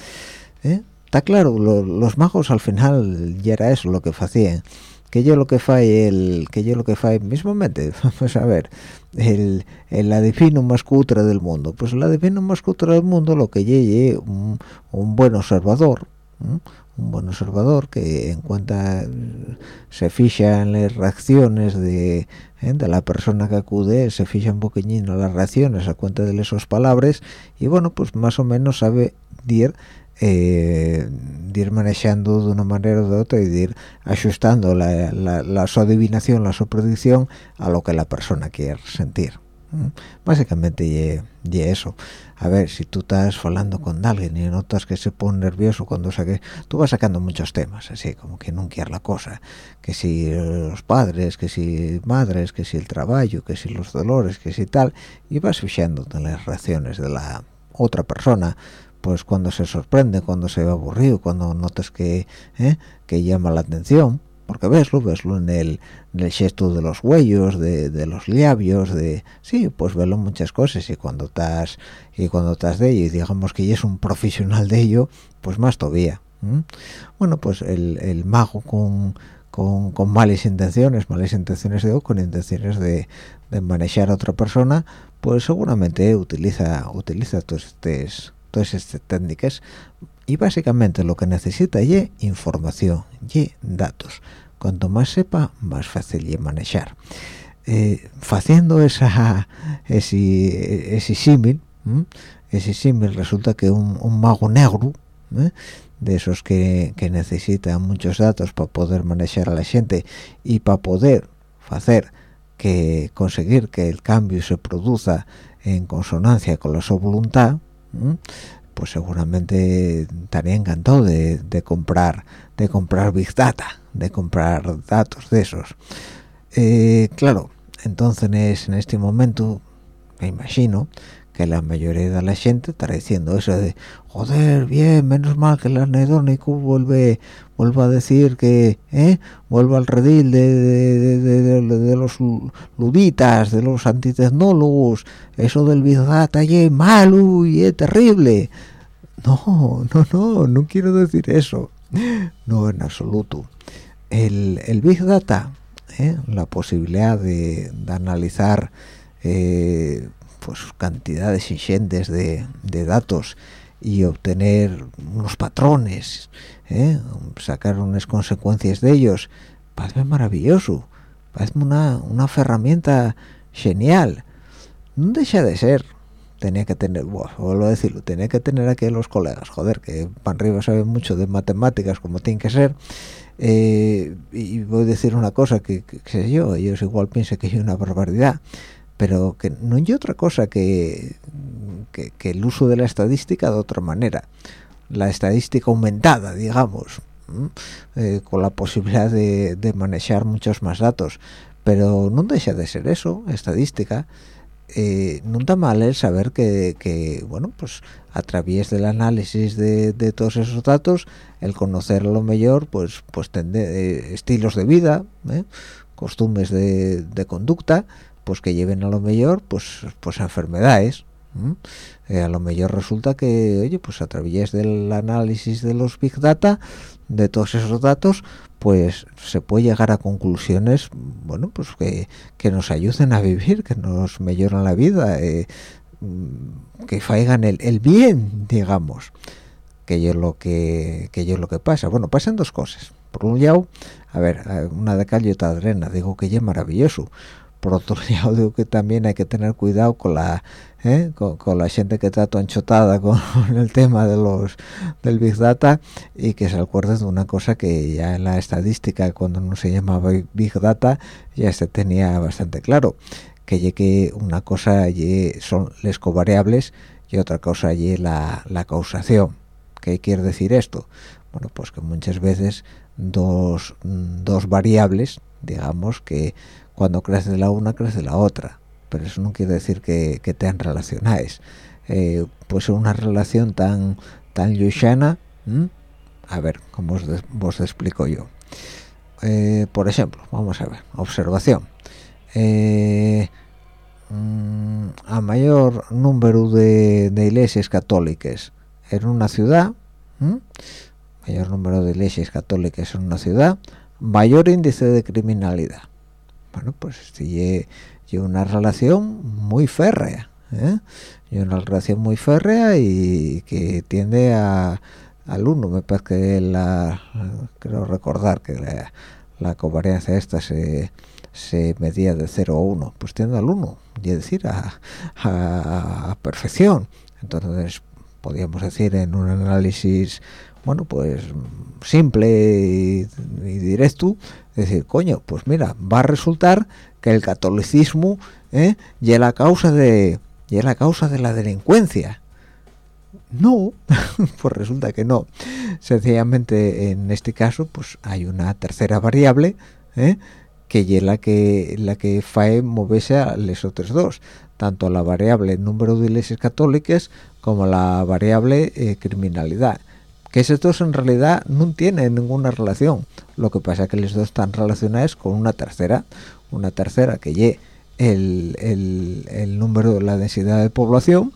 ¿eh? está claro los magos al final ya era eso lo que hacían que yo lo que fai el que yo lo que fai mismamente vamos a ver el, el adivino más cutre del mundo pues el adivino más cutre del mundo lo que llegue un, un buen observador un buen observador que en cuenta se fija en las reacciones de, ¿eh? de la persona que acude se fija un poquillín en las reacciones a cuenta de esas palabras y bueno pues más o menos sabe dir eh, de ir manejando de una manera o de otra y de ir ajustando la, la, su adivinación, la su predicción a lo que la persona quiere sentir. Básicamente y, eso. A ver, si tú estás hablando con alguien y notas que se pone nervioso cuando saque, tú vas sacando muchos temas, así como que no quiere la cosa. Que si los padres, que si madres, que si el trabajo, que si los dolores, que si tal, y vas fijándote en las reacciones de la otra persona pues cuando se sorprende, cuando se ve aburrido, cuando notas que, ¿eh? que llama la atención, porque veslo, veslo en el, en el gesto de los huellos, de, de, los labios, de sí, pues velo muchas cosas y cuando estás y cuando estás de ello y digamos que ya es un profesional de ello, pues más todavía. Bueno, pues el, el mago con, con, malas intenciones, malas intenciones de con intenciones de, de manejar a otra persona, pues seguramente utiliza utiliza todos estos todas estas técnicas y básicamente lo que necesita es información y datos. Cuanto más sepa más fácil de manejar. Eh, haciendo esa ese, ese símil ese símil resulta que un, mago negro ¿eh? de esos que, que necesitan muchos datos para poder manejar a la gente y para poder hacer que conseguir que el cambio se produzca en consonancia con la su voluntad pues seguramente estaría encantado de, comprar de comprar big data de comprar datos de esos. Eh, claro entonces en este momento me imagino que la mayoría de la gente estará diciendo eso de joder bien menos mal que el anedónico vuelve vuelve a decir que ¿eh? vuelve al redil de, de, los luditas de los antitecnólogos eso del Big Data es malo y es terrible no no no no quiero decir eso no en absoluto el, el Big Data ¿eh? la posibilidad de, analizar eh, pues cantidades ingentes de, datos y obtener unos patrones ¿eh? sacar unas consecuencias de ellos parece maravilloso parece una, una herramienta genial no deja de ser tenía que tener vuelvo a decirlo tenía que tener aquí a los colegas joder que para arriba saben mucho de matemáticas como tiene que ser eh, y voy a decir una cosa que, que, sé yo ellos igual piensan que es una barbaridad pero que no hay otra cosa que, que, el uso de la estadística de otra manera. La estadística aumentada digamos eh, con la posibilidad de, manejar muchos más datos. Pero no deja de ser eso estadística. Eh, no está mal el saber que, que, bueno pues a través del análisis de, de, todos esos datos el conocer lo mejor pues pues tende, eh, estilos de vida ¿eh? costumbres de, conducta pues que lleven a lo mejor pues pues enfermedades eh, a lo mejor resulta que oye pues a través del análisis de los big data de todos esos datos pues se puede llegar a conclusiones bueno pues que, que nos ayuden a vivir que nos mejoran la vida eh, que faigan el, el, bien digamos que yo lo que que yo lo que pasa. Bueno pasan dos cosas. Por un lado a ver una de cal de arena. Digo que ya es maravilloso por otro lado digo que también hay que tener cuidado con la ¿eh? con, la gente que está tan chotada con el tema de los del big data y que se acuerden de una cosa que ya en la estadística cuando no se llamaba big data ya se tenía bastante claro que que una cosa son las covariables y otra cosa y la, la causación ¿qué quiere decir esto? bueno pues que muchas veces dos, dos variables digamos que cuando crece la una crece la otra. Pero eso no quiere decir que, te relacionáis. Eh, pues una relación tan tan luchana a ver cómo os, explico yo eh, por ejemplo vamos a ver observación. Eh, mm, a mayor número de, iglesias católicas en una ciudad mayor número de iglesias católicas en una ciudad mayor índice de criminalidad bueno pues si y una relación muy férrea ¿eh? una relación muy férrea y que tiende a al uno me parece que la creo recordar que la, la covariancia esta se, se medía de 0 a 1 pues tiende al 1 y es decir a, a, perfección entonces podríamos decir en un análisis bueno pues simple y, y directo decir coño pues mira va a resultar que el catolicismo ¿eh? y la causa de la causa de la delincuencia no pues resulta que no sencillamente en este caso pues hay una tercera variable ¿eh? que es la que la que fae moverse a los otros dos tanto la variable número de iglesias católicas como la variable eh, criminalidad que esos dos en realidad no tienen ninguna relación. Lo que pasa es que los dos están relacionados con una tercera una tercera que lle el, el, número de la densidad de población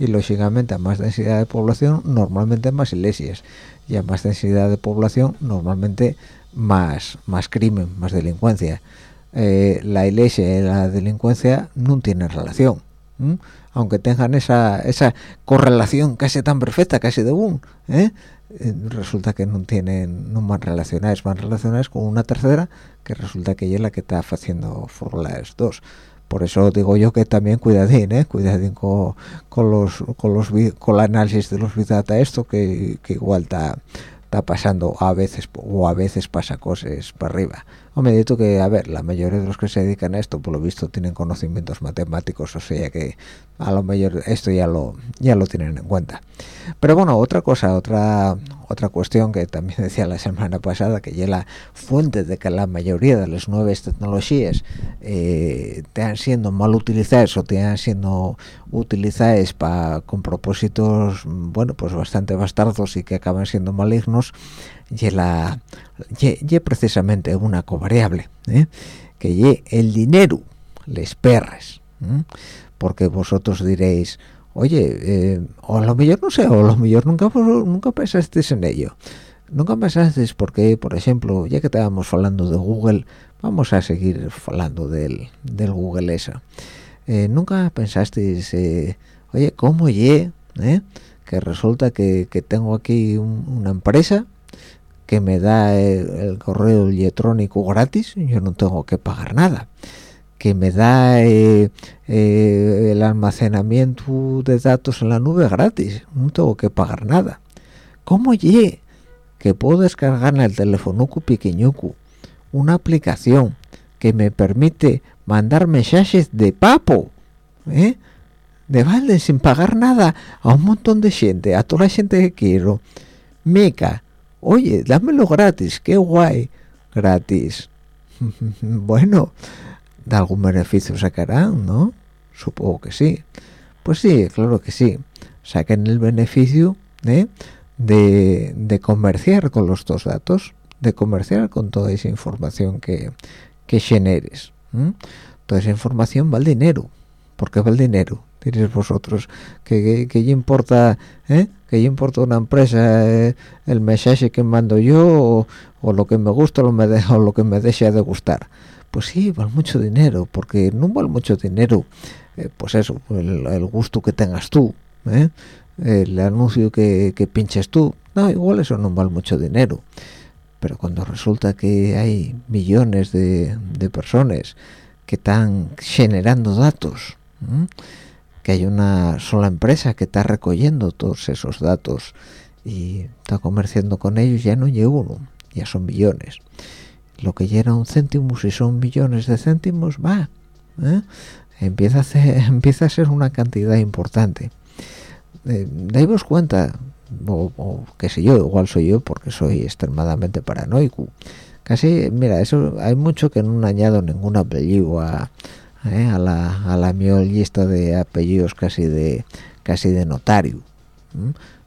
y lógicamente a más densidad de población normalmente más iglesias y a más densidad de población normalmente más más crimen más delincuencia. Eh, la iglesia y la delincuencia no tienen relación aunque tengan esa esa correlación casi tan perfecta casi de un ¿eh? Eh, resulta que no tienen no más relacionadas más relacionadas con una tercera que resulta que ella es la que está haciendo las dos. Por eso digo yo que también cuidadín eh cuidadín con, con los con los con el análisis de los big esto que, que igual está está pasando a veces o a veces pasa cosas para arriba me dicho que a ver la mayoría de los que se dedican a esto por lo visto tienen conocimientos matemáticos o sea que a lo mejor esto ya lo ya lo tienen en cuenta. Pero bueno otra cosa otra otra cuestión que también decía la semana pasada que ya la fuente de que la mayoría de las nuevas tecnologías eh, siendo mal utilizadas o estén siendo utilizadas para con propósitos bueno pues bastante bastardos y que acaban siendo malignos y la y, precisamente una covariable ¿eh? que y el dinero les perres porque vosotros diréis oye eh, o a lo mejor no sé o a lo mejor nunca nunca pensasteis en ello. Nunca pensasteis porque por ejemplo ya que estábamos hablando de Google vamos a seguir hablando del, del Google esa. Eh, nunca pensasteis oye cómo ye que resulta que, tengo aquí una empresa que me da el, correo electrónico gratis, yo no tengo que pagar nada. Que me da eh, eh, el almacenamiento de datos en la nube gratis, no tengo que pagar nada. ¿Cómo ye? Que puedo descargar en el teléfono pequeñuco una aplicación que me permite mandar mensajes de papo, ¿eh? de balde, sin pagar nada, a un montón de gente, a toda la gente que quiero. Meca, oye, dámelo gratis, qué guay, gratis. bueno, de algún beneficio sacarán, ¿no? Supongo que sí. Pues sí, claro que sí. Saquen el beneficio ¿eh? de, de comerciar con los dos datos, de comerciar con toda esa información que, que generes toda esa información vale dinero ¿por qué vale dinero? Diréis vosotros que, que, importa ¿eh? que importa una empresa eh, el mensaje que mando yo o, lo que me gusta o, me o lo que me deja de gustar. Pues sí vale mucho dinero porque no vale mucho dinero eh, pues eso el, gusto que tengas tú el anuncio que, que, pinches tú. No igual eso no vale mucho dinero. Pero cuando resulta que hay millones de, personas que están generando datos que hay una sola empresa que está recogiendo todos esos datos y está comerciando con ellos ya no llega uno ya son millones. Lo que ya era un céntimo si son millones de céntimos va ¿eh? empieza a ser, empieza a ser una cantidad importante. Eh, daos cuenta o, qué sé yo igual soy yo porque soy extremadamente paranoico. Casi mira eso hay mucho que no añado ningún apellido a, eh, a la a la lista de apellidos casi de casi de notario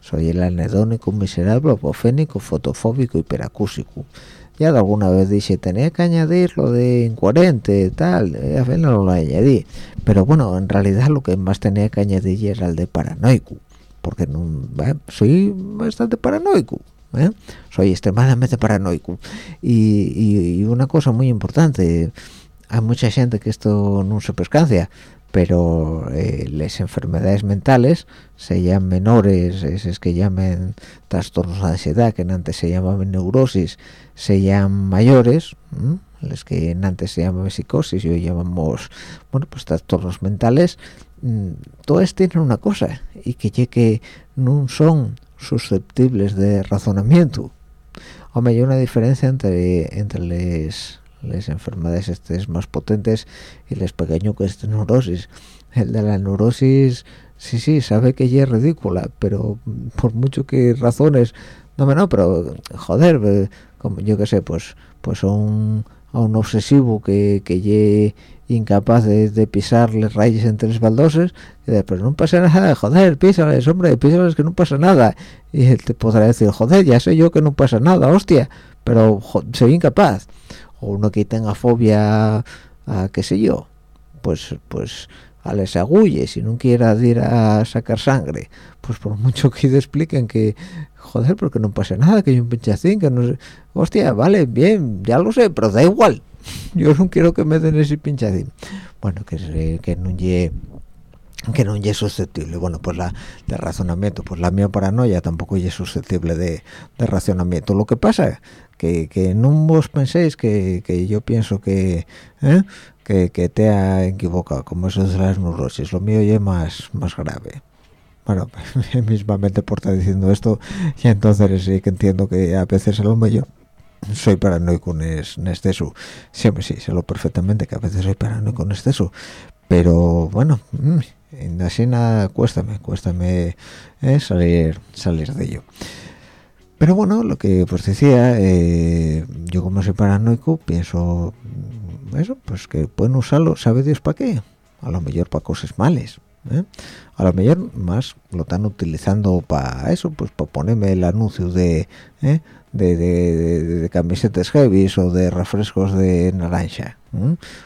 soy el anedónico miserable apofénico fotofóbico hiperacúsico. Ya de alguna vez dije tenía que añadir lo de incoherente tal eh, a fin no lo añadí. Pero bueno en realidad lo que más tenía que añadir era el de paranoico porque no, soy bastante paranoico ¿eh? soy extremadamente paranoico. Y, una cosa muy importante hay mucha gente que esto no se pescancia pero eh, las enfermedades mentales se llaman menores, es que llaman trastornos de ansiedad, que antes se llamaban neurosis, se llaman mayores, los que antes se llamaban psicosis y hoy llamamos, bueno, pues trastornos mentales, mm, todos tienen una cosa, y que ya que no son susceptibles de razonamiento. Hombre, hay una diferencia entre, entre las enfermedades estas más potentes y les pequeño que es neurosis. El de la neurosis sí sí sabe que ya es ridícula pero por mucho que razones no no pero joder eh, como yo que sé pues pues un, a un obsesivo que que ye incapaz de, pisarle rayas entre los baldoses pero no pasa nada joder písales hombre písales que no pasa nada y él te podrá decir joder ya sé yo que no pasa nada hostia pero soy incapaz o uno que tenga fobia a qué sé yo pues pues a les agulles si no quiera ir a sacar sangre pues por mucho que te expliquen que joder porque no pasa nada que hay un pinchacín que no sé hostia vale bien ya lo sé pero da igual yo no quiero que me den ese pinchacín. Bueno que que no llegue que no es susceptible bueno pues la de razonamiento pues la mía paranoia tampoco es susceptible de, de razonamiento. Lo que pasa que, que no vos penséis que, que yo pienso que, ¿eh? que, que te ha equivocado como eso de las neurosis. Lo mío ya es más más grave. Bueno mismamente por estar diciendo esto y entonces sí que entiendo que a veces a lo mejor soy paranoico en, exceso. Siempre sí sé lo perfectamente que a veces soy paranoico en exceso pero bueno mm, así nada cuéstame cuéstame eh, salir salir de ello pero bueno lo que pues decía eh, yo como soy paranoico pienso mm, eso pues que pueden usarlo sabe Dios para qué a lo mejor para cosas males ¿eh? a lo mejor más lo están utilizando para eso pues para ponerme el anuncio de de, de, camisetas heavy o de refrescos de naranja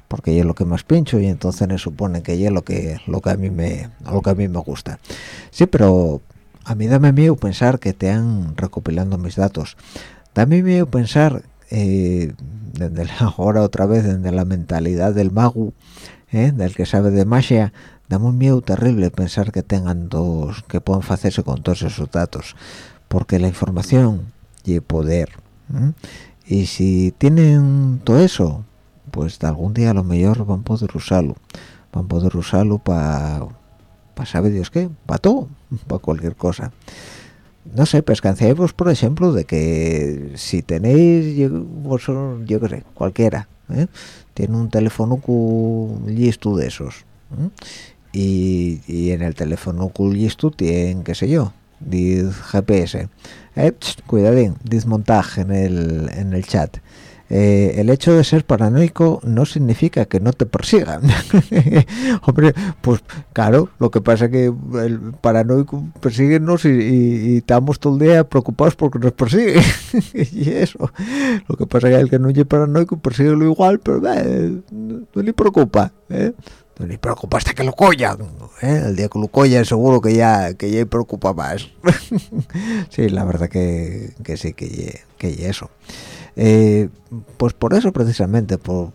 porque es lo que más pincho y entonces me supone que es lo que lo que a mí me lo que a mí me gusta. Sí pero a mí dame miedo pensar que te han recopilando mis datos. Dame miedo pensar eh, desde ahora otra vez desde la mentalidad del mago ¿eh? del que sabe de magia. Dame un miedo terrible pensar que tengan dos que puedan hacerse con todos esos datos. Porque la información y poder y si tienen todo eso pues algún día a lo mejor van a poder usarlo. Van a poder usarlo para para saber Dios qué para todo para cualquier cosa. No sé pescanciaos por ejemplo de que si tenéis yo, vosotros yo qué sé cualquiera ¿eh? tiene un teléfono listo de esos y, y, en el teléfono listo tiene qué sé yo 10 GPS eh, cuidadín, montaje en el, en el chat eh, el hecho de ser paranoico no significa que no te persigan. Hombre, pues claro, lo que pasa es que el paranoico persiguen y, estamos todo el día preocupados porque nos persiguen. y eso. Lo que pasa es que el que no es paranoico persigue lo igual, pero no le preocupa. ¿eh? No le preocupa hasta que lo collan ¿eh? el día que lo collan seguro que ya que ya preocupa más sí la verdad que, que sí que que eso eh, pues por eso precisamente por,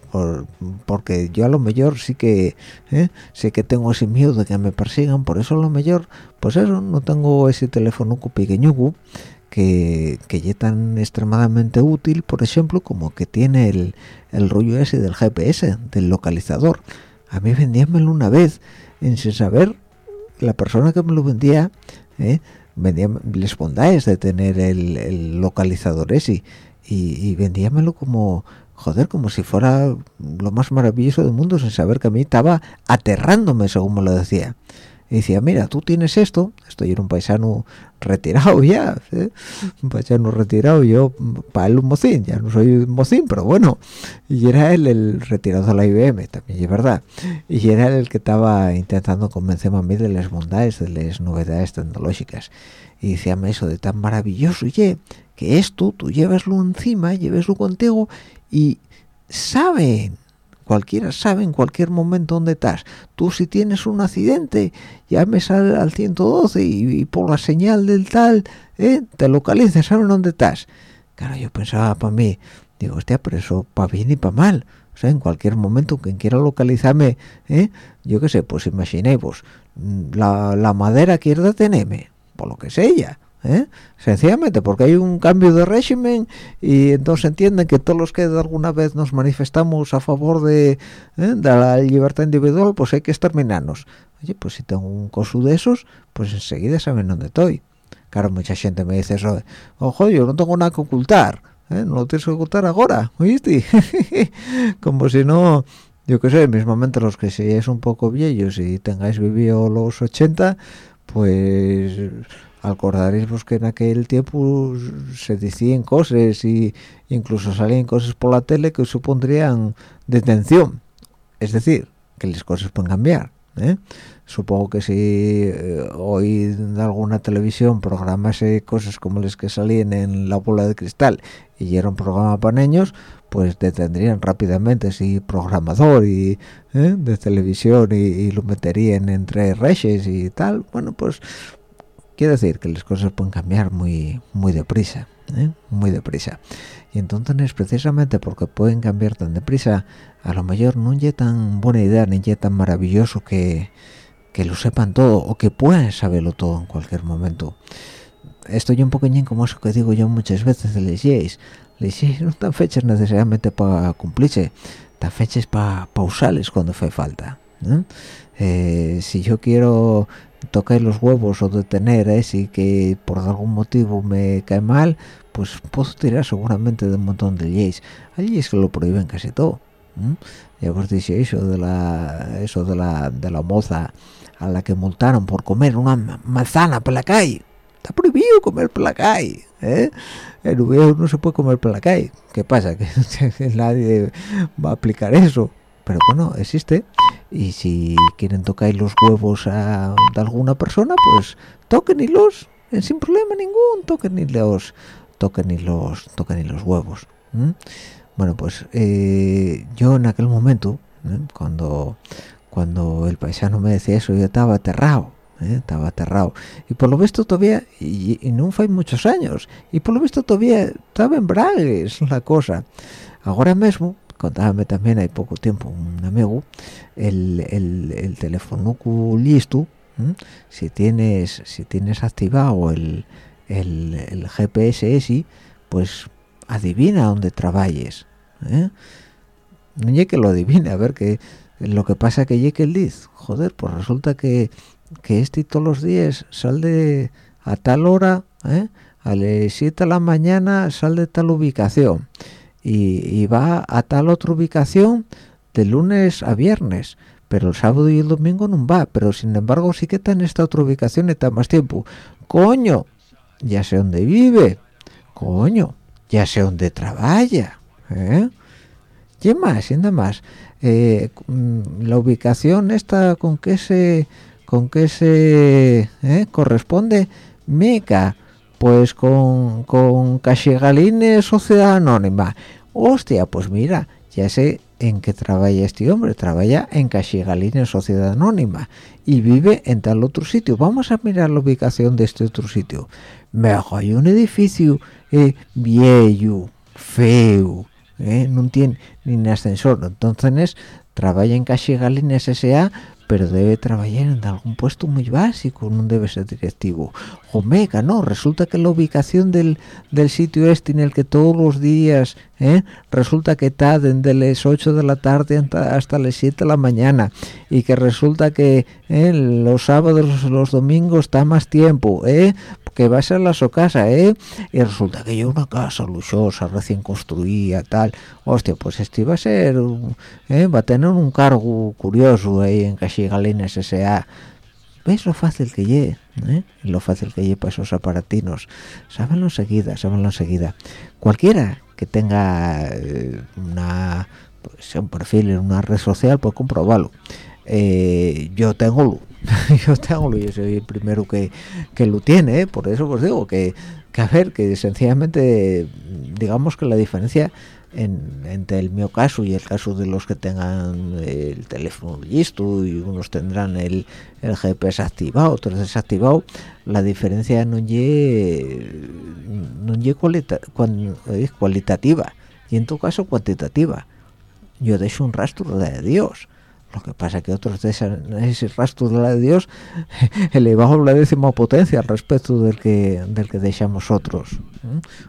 porque yo a lo mejor sí que ¿eh? sí que tengo ese miedo de que me persigan por eso a lo mejor pues eso no tengo ese teléfono pequeño que, que es tan extremadamente útil por ejemplo como que tiene el, el rollo ese del GPS del localizador a mí vendíamelo una vez sin saber la persona que me lo vendía ¿eh? vendía les bondades de tener el, localizador ese y, y vendíamelo como joder como si fuera lo más maravilloso del mundo sin saber que a mí estaba aterrándome según me lo decía y decía, mira, tú tienes esto, estoy en un paisano retirado ya, ¿eh? un paisano retirado, yo para él un mocín, ya no soy un mocín, pero bueno, y era él el retirado de la IBM, también es verdad, y era él el que estaba intentando convencerme a mí de las bondades, de las novedades tecnológicas, y decíame eso de tan maravilloso, oye, que esto, tú llevaslo encima, lleveslo contigo, y saben cualquiera sabe en cualquier momento dónde estás. Tú si tienes un accidente, llames al, al 112 y, por la señal del tal, ¿eh? te localizas, saben dónde estás. Claro, yo pensaba para mí, digo, hostia, pero eso para bien y para mal. O sea, en cualquier momento, quien quiera localizarme, ¿eh? yo qué sé, pues imaginemos, la, la madera quiere detenerme, por lo que sea ¿eh? sencillamente porque hay un cambio de régimen y entonces entienden que todos los que alguna vez nos manifestamos a favor de, ¿eh? de la libertad individual pues hay que exterminarnos oye pues si tengo un coso de esos pues enseguida saben dónde estoy claro mucha gente me dice eso ojo yo no tengo nada que ocultar ¿eh? no lo tienes que ocultar ahora oíste como si no yo qué sé mismamente los que seáis un poco viejos y tengáis vivido los 80 pues acordaréis vos que en aquel tiempo se decían cosas y incluso salían cosas por la tele que supondrían detención es decir que las cosas pueden cambiar ¿eh? supongo que si eh, hoy en alguna televisión programase cosas como las que salían en la bola de cristal y era un programa para niños pues detendrían rápidamente si programador y ¿eh? de televisión y, y, lo meterían entre reyes y tal bueno pues quiere decir que las cosas pueden cambiar muy muy deprisa ¿eh? muy deprisa y entonces precisamente porque pueden cambiar tan deprisa a lo mejor no es tan buena idea ni es tan maravilloso que, que lo sepan todo o que puedan saberlo todo en cualquier momento estoy un poquillín como eso que digo yo muchas veces de les les no están fechas necesariamente para cumplirse están fechas para pausales cuando fue falta ¿eh? Eh, si yo quiero tocar los huevos o detener a ese que por algún motivo me cae mal, pues puedo tirar seguramente de un montón de leyes. Hay leyes que lo prohíben casi todo. Ya os dije eso de la eso de la de la moza a la que multaron por comer una manzana por la calle. Está prohibido comer por la calle, ¿eh? El no se puede comer por la calle. ¿Qué pasa? Que nadie va a aplicar eso. Pero bueno, existe y si quieren tocar los huevos a, alguna persona pues toquen y los sin problema ningún toquen y los toquen y los toquen y los huevos bueno pues eh, yo en aquel momento cuando cuando el paisano me decía eso yo estaba aterrado ¿eh? estaba aterrado. Y por lo visto todavía y, no fue muchos años y por lo visto todavía estaba en bragues la cosa. Ahora mismo contábame también hay poco tiempo un amigo el, el, teléfono listo si tienes si tienes activado el, el, GPS ese pues adivina dónde trabajes no que lo adivine a ver que lo que pasa que llegue el diz joder pues resulta que que este todos los días sale a tal hora ¿eh? a las 7 de la mañana sale de tal ubicación y, va a tal otra ubicación de lunes a viernes pero el sábado y el domingo no va pero sin embargo sí que está en esta otra ubicación y está más tiempo. Coño ya sé dónde vive. Coño ya sé dónde trabaja ¿eh? y más y nada más eh, mm, la ubicación esta con qué se con qué se eh, corresponde meca pues con con Cachigalines Sociedad Anónima. Hostia pues mira ya sé en qué trabaja este hombre. Trabaja en Cachigalines Sociedad Anónima. Y vive en tal otro sitio. Vamos a mirar la ubicación de este otro sitio. Me hay un edificio eh, viejo feo ¿eh? no tiene ni ascensor. Entonces trabaja en Cachigalines S.A pero debe trabajar en algún puesto muy básico, no debe ser directivo. Omega, no, resulta que la ubicación del, sitio este en el que todos los días, ¿eh? resulta que está desde las 8 de la tarde hasta, las 7 de la mañana, y que resulta que ¿eh? los sábados, los domingos está más tiempo, ¿eh? Que va a ser la su casa, ¿eh? Y resulta que yo una casa lujosa, recién construida, tal. Hostia, pues este va a ser, ¿eh? va a tener un cargo curioso ahí en Cachigalines S.A. ¿Veis lo fácil que lle? ¿eh? Lo fácil que lle para esos aparatinos. Sábenlo enseguida, sábenlo enseguida. Cualquiera que tenga eh, una, pues, un perfil en una red social, puede comprobarlo. Eh, yo tengo yo tengo yo soy el primero que, que lo tiene ¿eh? por eso os digo que, que, a ver que sencillamente digamos que la diferencia entre el mío caso y el caso de los que tengan el teléfono listo y unos tendrán el, el GPS activado otros desactivado la diferencia no es no eh, cualitativa y en tu caso cuantitativa yo dejo un rastro de Dios lo que pasa que otros de ese, rastro de la de Dios elevamos la décima potencia al respecto del que del que dejamos otros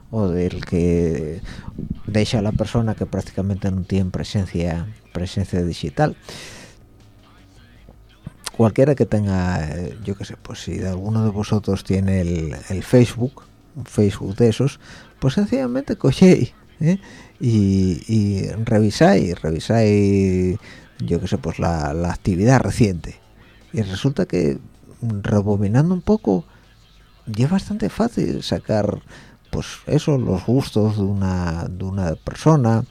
o del que deja la persona que prácticamente no tiene presencia presencia digital cualquiera que tenga eh, yo qué sé pues si alguno de vosotros tiene el, Facebook un Facebook de esos pues sencillamente cogéis ¿eh? y, y revisáis revisáis yo qué sé, pues la, actividad reciente. Y resulta que rebobinando un poco, ya es bastante fácil sacar, pues eso, los gustos de una, de una persona,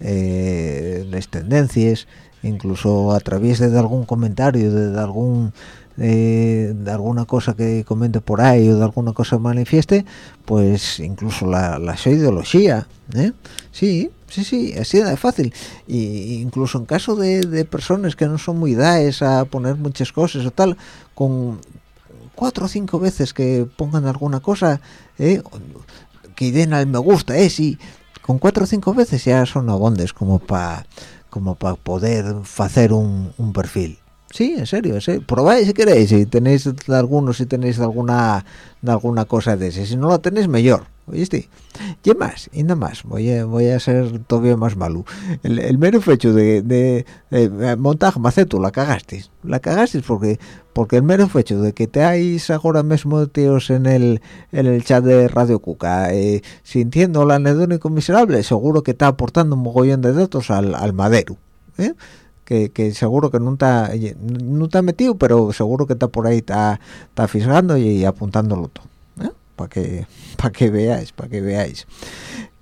eh, las tendencias, incluso a través de algún comentario, de algún de, alguna cosa que comente por ahí o de alguna cosa manifieste, pues incluso la, la ideología, ¿eh? Sí, sí, sí, así de fácil. Y incluso en caso de, personas que no son muy daes a poner muchas cosas o tal, con cuatro o cinco veces que pongan alguna cosa, ¿eh? que den al me gusta, eh, sí, con cuatro o cinco veces ya son abondes como para como para poder hacer un, un perfil Sí, en serio, ¿sí? probáis si queréis, si tenéis algunos, si tenéis alguna alguna cosa de ese, si no la tenéis mejor, ¿oíste? Y más, y nada más, voy a, voy a ser todavía más malo. El, mero hecho de, de, de montaje maceto, la cagasteis, la cagasteis porque porque el mero hecho de que te hayáis ahora mismo tíos en el en el chat de Radio Cuca eh, sintiendo la anedónico miserable, seguro que está aportando un mogollón de datos al, al madero, ¿eh? Que, seguro que no está no está metido pero seguro que está por ahí está está y, apuntándolo todo ¿eh? para que para que veáis para que veáis.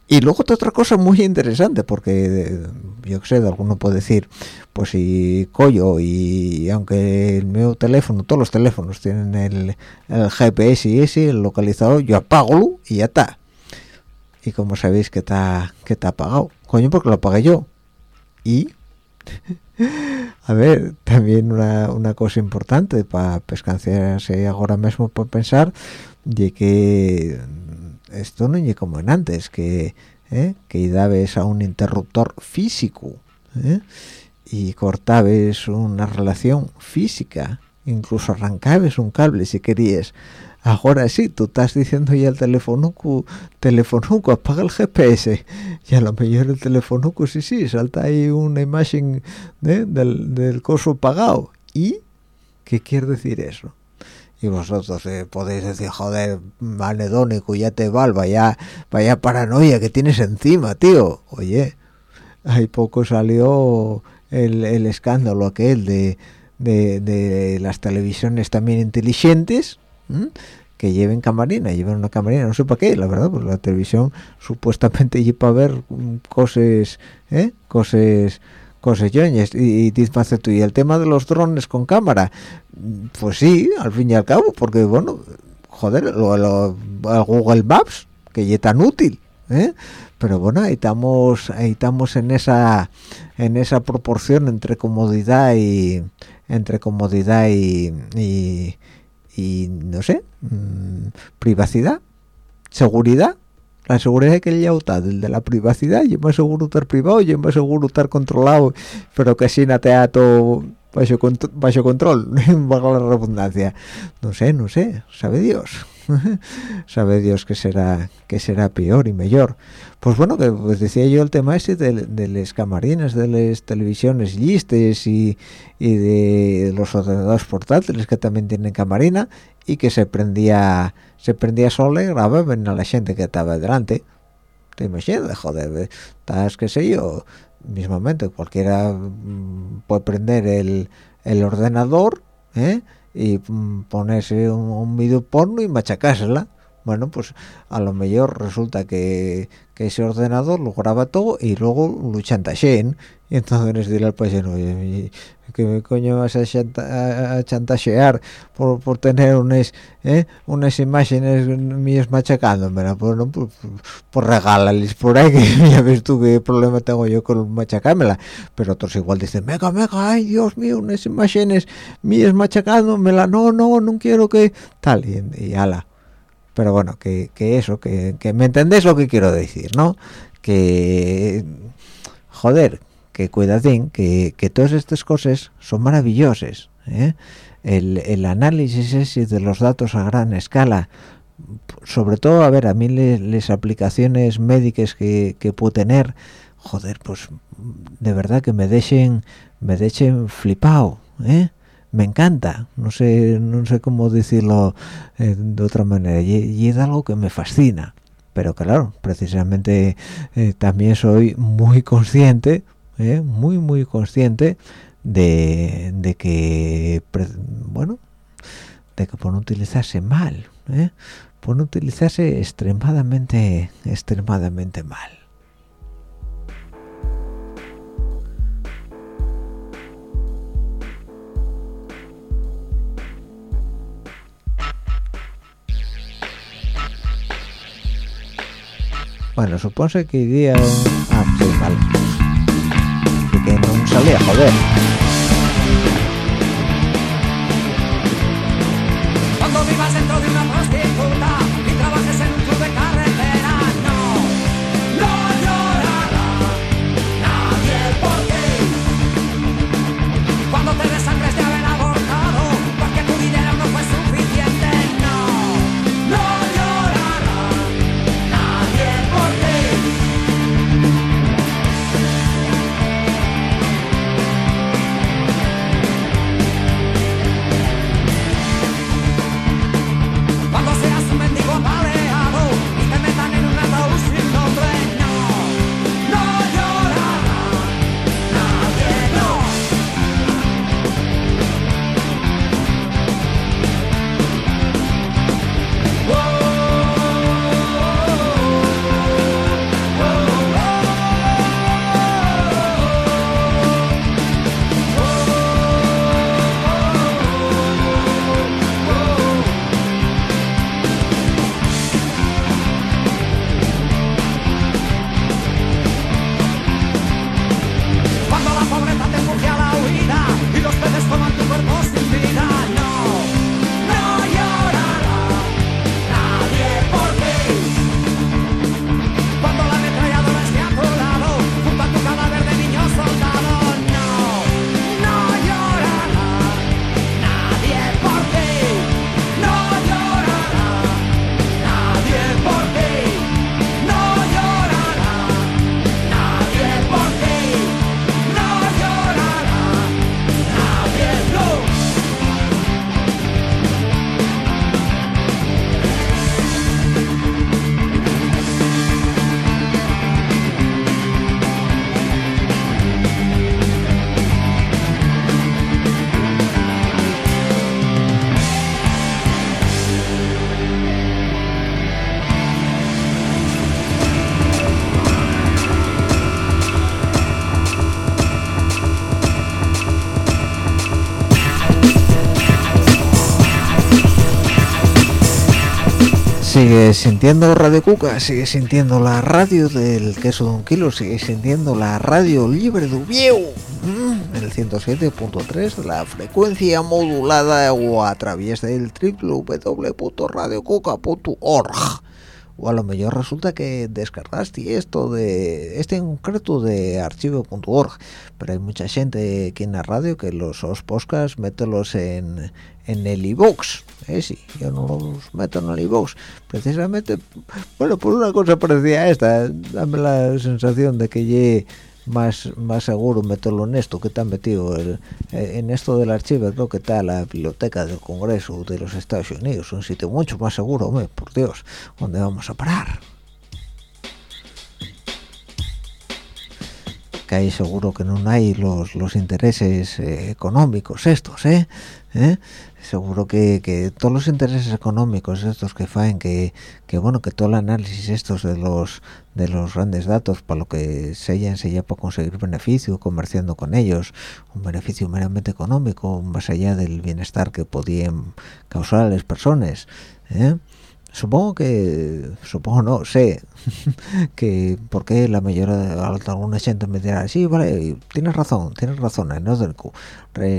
Y luego otra cosa muy interesante porque yo que sé alguno puede decir pues si collo y aunque el mío teléfono todos los teléfonos tienen el, el GPS y ese el localizador yo apago y ya está. Y como sabéis que está que está apagado. Coño porque lo apagué yo. Y a ver, también una, cosa importante para pescanciarse ahora mismo por pensar de que esto no es como en antes, que, ¿eh? que dabes a un interruptor físico ¿eh? y cortabes una relación física, incluso arrancabes un cable si querías ahora sí tú estás diciendo ya el teléfono teléfono apaga el GPS y a lo mejor el teléfono sí sí salta ahí una imagen ¿eh? del, coso apagado. Y qué quiere decir eso y vosotros eh, podéis decir joder anedónico ya te va vaya vaya paranoia que tienes encima tío oye hay poco salió el, escándalo aquel de, de las televisiones también inteligentes que lleven camarina, lleven una camarina, no sé para qué, la verdad, pues la televisión supuestamente y para ver mm, cosas, ¿eh? cosas, cosas yoñes, y, y y el tema de los drones con cámara, pues sí, al fin y al cabo, porque bueno, joder, lo, Google Maps, que ya es tan útil, ¿eh? pero bueno, ahí estamos, ahí estamos en esa, en esa proporción entre comodidad y, entre comodidad y y no sé, mmm, privacidad, seguridad. La seguridad que ya está, el de la privacidad, yo me aseguro estar privado, yo me aseguro estar controlado, pero que sin todo bajo, bajo control, bajo la redundancia. No sé, no sé, sabe Dios. sabe Dios que será que será peor y mejor pues bueno que pues decía yo el tema ese de, de las camarines de las televisiones listes y, y de los ordenadores portátiles que también tienen camarina y que se prendía se prendía sola y grababan a la gente que estaba delante te imaginas joder estás que sé yo mismamente cualquiera mm, puede prender el, el ordenador ¿eh? Y mm, ponerse un, un porno y machacársela. Bueno pues a lo mejor resulta que, ese ordenador lo graba todo y luego lo chantajean y entonces dirá al paisano que coño vas a, chanta, a chantajear por, por tener unas ¿eh? unas imágenes mías machacándome pues no pues, pues regálales por ahí que ya ves tú qué problema tengo yo con machacármela pero otros igual dicen mega mega ay dios mío unas imágenes mías machacándomela no no no quiero que tal y, y ala. Pero bueno que, que eso que, que, me entendés lo que quiero decir no que joder que cuidadín que, que todas estas cosas son maravillosas ¿eh? el, el, análisis de los datos a gran escala sobre todo a ver a mí las aplicaciones médicas que, que puedo tener joder pues de verdad que me dejen me dejen flipado ¿eh? me encanta no sé no sé cómo decirlo eh, de otra manera y, y, es algo que me fascina pero claro precisamente también soy muy consciente eh, muy muy consciente de, de que bueno de que por utilizarse mal ¿eh? por utilizarse extremadamente extremadamente mal Bueno, supone que iría... Ah, sí. Y que no salía, Sigue sintiendo Radio Cuca, sigue sintiendo la radio del queso de un kilo, sigue sintiendo la radio libre de Ubieu, mm, el 107.3 de la frecuencia modulada o a través del www.radiocuca.org. O a lo mejor resulta que descargaste esto de este en concreto de archivo.org, pero hay mucha gente aquí en la radio que los, los podcasts mételos en en el iBox eh, sí, yo no los meto en el iBox precisamente bueno por una cosa parecía esta dame la sensación de que ye más más seguro meterlo en esto que está metido eh, en esto del archivo creo que está la biblioteca del Congreso de los Estados Unidos un sitio mucho más seguro por Dios ¿dónde vamos a parar? que ahí seguro que no hay los, los intereses eh, económicos estos, ¿eh? ¿Eh? seguro que, que, todos los intereses económicos estos que faen que, que bueno que todo el análisis estos de los de los grandes datos para lo que sellan ya para conseguir beneficio comerciando con ellos un beneficio meramente económico más allá del bienestar que podían causar a las personas ¿eh? Supongo que supongo no sé que porque la mayoría de alguna gente me dirá sí vale tienes razón tienes razón no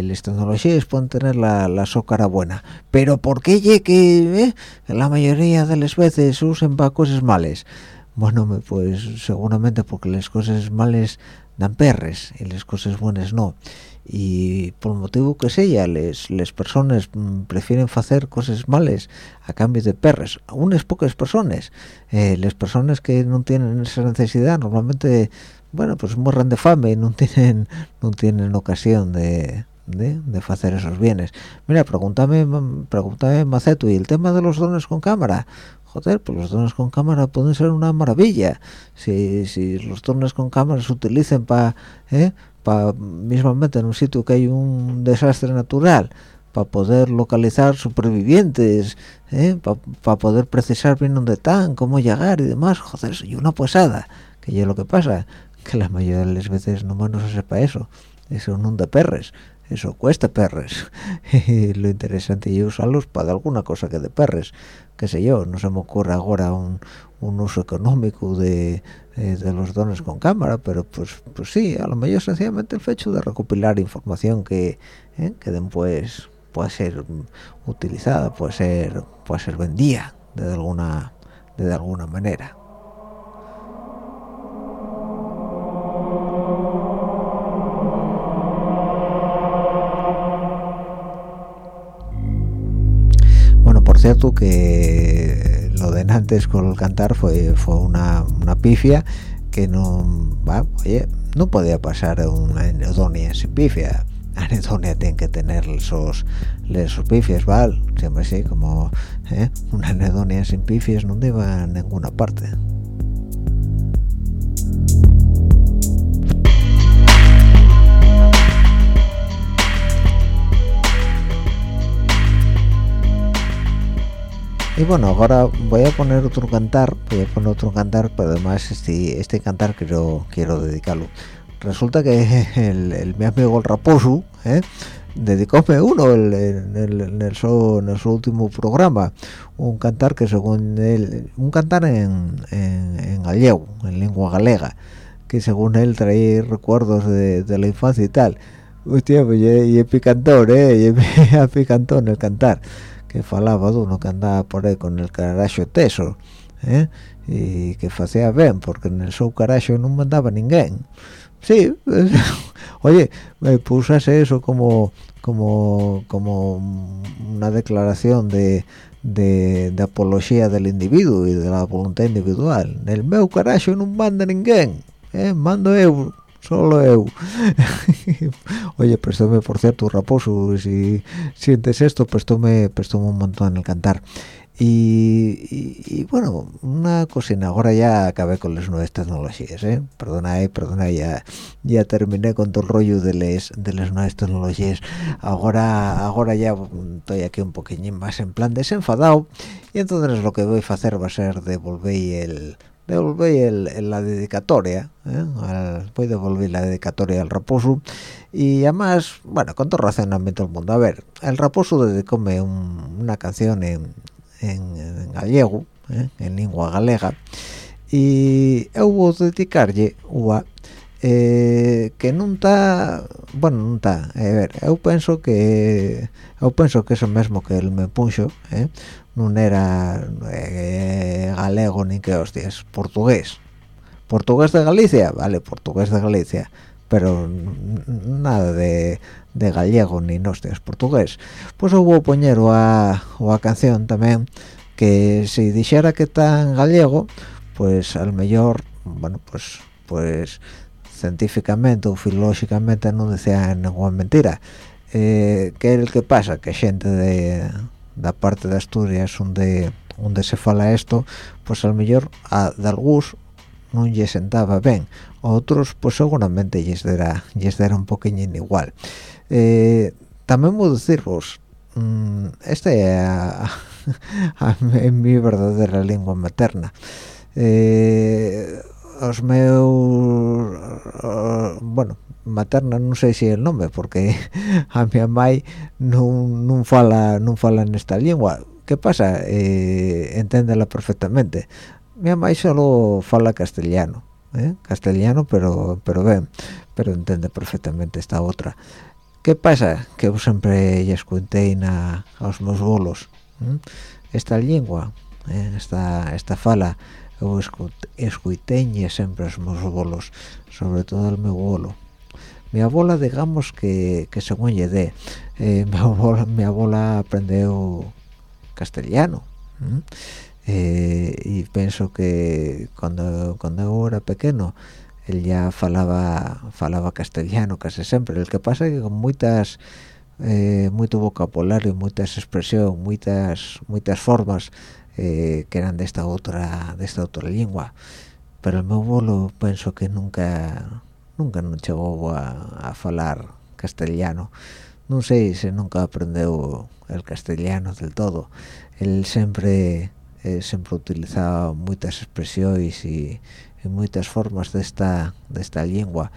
las tecnologías pueden tener la, la cara buena pero por qué que eh, la mayoría de las veces usen para cosas males bueno pues seguramente porque las cosas males dan perres y las cosas buenas no y por motivo que sea les, les personas mm, prefieren hacer cosas males a cambio de perres. Unas pocas personas eh, las personas que no tienen esa necesidad normalmente bueno pues mueren de fame y no tienen no tienen ocasión de de, de hacer esos bienes. Mira pregúntame pregúntame Maceto y el tema de los dones con cámara joder, pues los dones con cámara pueden ser una maravilla. Si, si los dones con cámara se utilicen para ¿eh? Para mismamente en un sitio que hay un desastre natural para poder localizar supervivientes ¿eh? para poder precisar bien dónde están cómo llegar y demás joder y una posada que ya lo que pasa que la mayoría de las veces no menos se sepa eso eso no de perres eso cuesta perres. Lo interesante es usarlos para alguna cosa que de perres qué sé yo no se me ocurre ahora un, un uso económico de, eh, de los dones con cámara pero pues pues sí a lo mejor sencillamente el hecho de recopilar información que eh, que después puede ser utilizada puede ser puede ser vendida de alguna de alguna manera cierto que lo de antes con el cantar fue fue una, una pifia que no va oye no podía pasar una anedonia sin pifia anedonia tiene que tener esos esos pifias ¿vale? siempre sí como ¿eh? una anedonia sin pifias no iba a ninguna parte y bueno ahora voy a poner otro cantar voy a poner otro cantar pero además este este cantar quiero quiero dedicarlo. Resulta que el, el mi amigo el raposo ¿eh? dedicóme uno en, el, en, el su, en su último programa un cantar que según él un cantar en, en, gallego en lengua galega que según él trae recuerdos de, de la infancia y tal. Hostia pues y, y picantón eh y picantón el cantar que falaba de uno que andaba por ahí con el carajo teso ¿eh? y que hacía bien porque en el su carajo no mandaba ninguém sí oye me pusase eso como como como una declaración de, de, de apología del individuo y de la voluntad individual en el meu carajo no manda ninguém ¿eh? mando eu solo eu. Oye prestóme por cierto raposo si sientes esto prestóme prestóme un montón el cantar. Y, y, y, bueno una cocina ahora ya acabé con las nuevas tecnologías ¿eh? perdona eh, perdona ya ya terminé con todo el rollo de las de las nuevas tecnologías. Ahora ahora ya estoy aquí un poquillín más en plan desenfadado y entonces lo que voy a hacer va a ser devolver el devolver el, la dedicatoria ¿eh? al, voy a devolver la dedicatoria al raposo y además bueno con todo razonamiento del mundo a ver el raposo dedicóme un, una canción en, en, en, gallego ¿eh? en lengua galega y eu vou dedicarlle ua eh, que non está bueno, non está, a ver, eu penso que eu penso que eso mesmo que el me puxo, eh, non era eh, galego ni que hostias, portugués. Portugués de Galicia, vale, portugués de Galicia pero nada de, de gallego ni hostias, portugués. Pois eu vou poñer a, a canción tamén que se dixera que en gallego pues al mellor bueno, pues pues científicamente ou filolóxicamente non decía ninguna mentira. Eh, que el que pasa que xente de, da parte de Asturias onde onde se fala isto pois al mellor a de algús non lle sentaba ben outros pois seguramente lles dera, lles dera un poquinho igual. Eh, tamén vou dicirvos mmm, esta é a, mi verdadeira lingua materna. Eh, os meus uh, bueno materna non sei se é el nome porque a mai non, non fala non fala nesta lingua que pasa? Eh, enténdela perfectamente miña mai solo fala castellano eh? castellano pero pero ben pero entende perfectamente esta outra que pasa? que eu sempre lle escuntei na, aos meus bolos eh? esta lingua eh? esta, esta fala eu escuiteñe sempre os meus bolos sobre todo el meu bolo. Mi abuela digamos que, que según lle dé eh, mi, abuela, mi abuela aprendeu castellano eh, e penso que cuando, cuando eu era pequeno él ya falaba falaba castellano casi sempre. El que pasa que con moitas eh, moito vocabulario, moitas expresión, moitas moitas formas eh, que eran desta outra desta outra lingua pero o meu bolo penso que nunca nunca non chegou a, falar castellano. Non sei se nunca aprendeu el castellano del todo. El sempre eh, sempre utilizaba moitas expresións e, e moitas formas desta desta lingua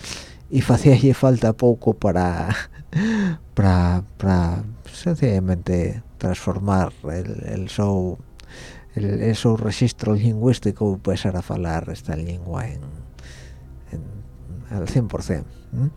e facíalle falta pouco para para para sencillamente transformar el, el seu el, el seu registro lingüístico empezar a falar esta lengua en, en al 100% ¿m?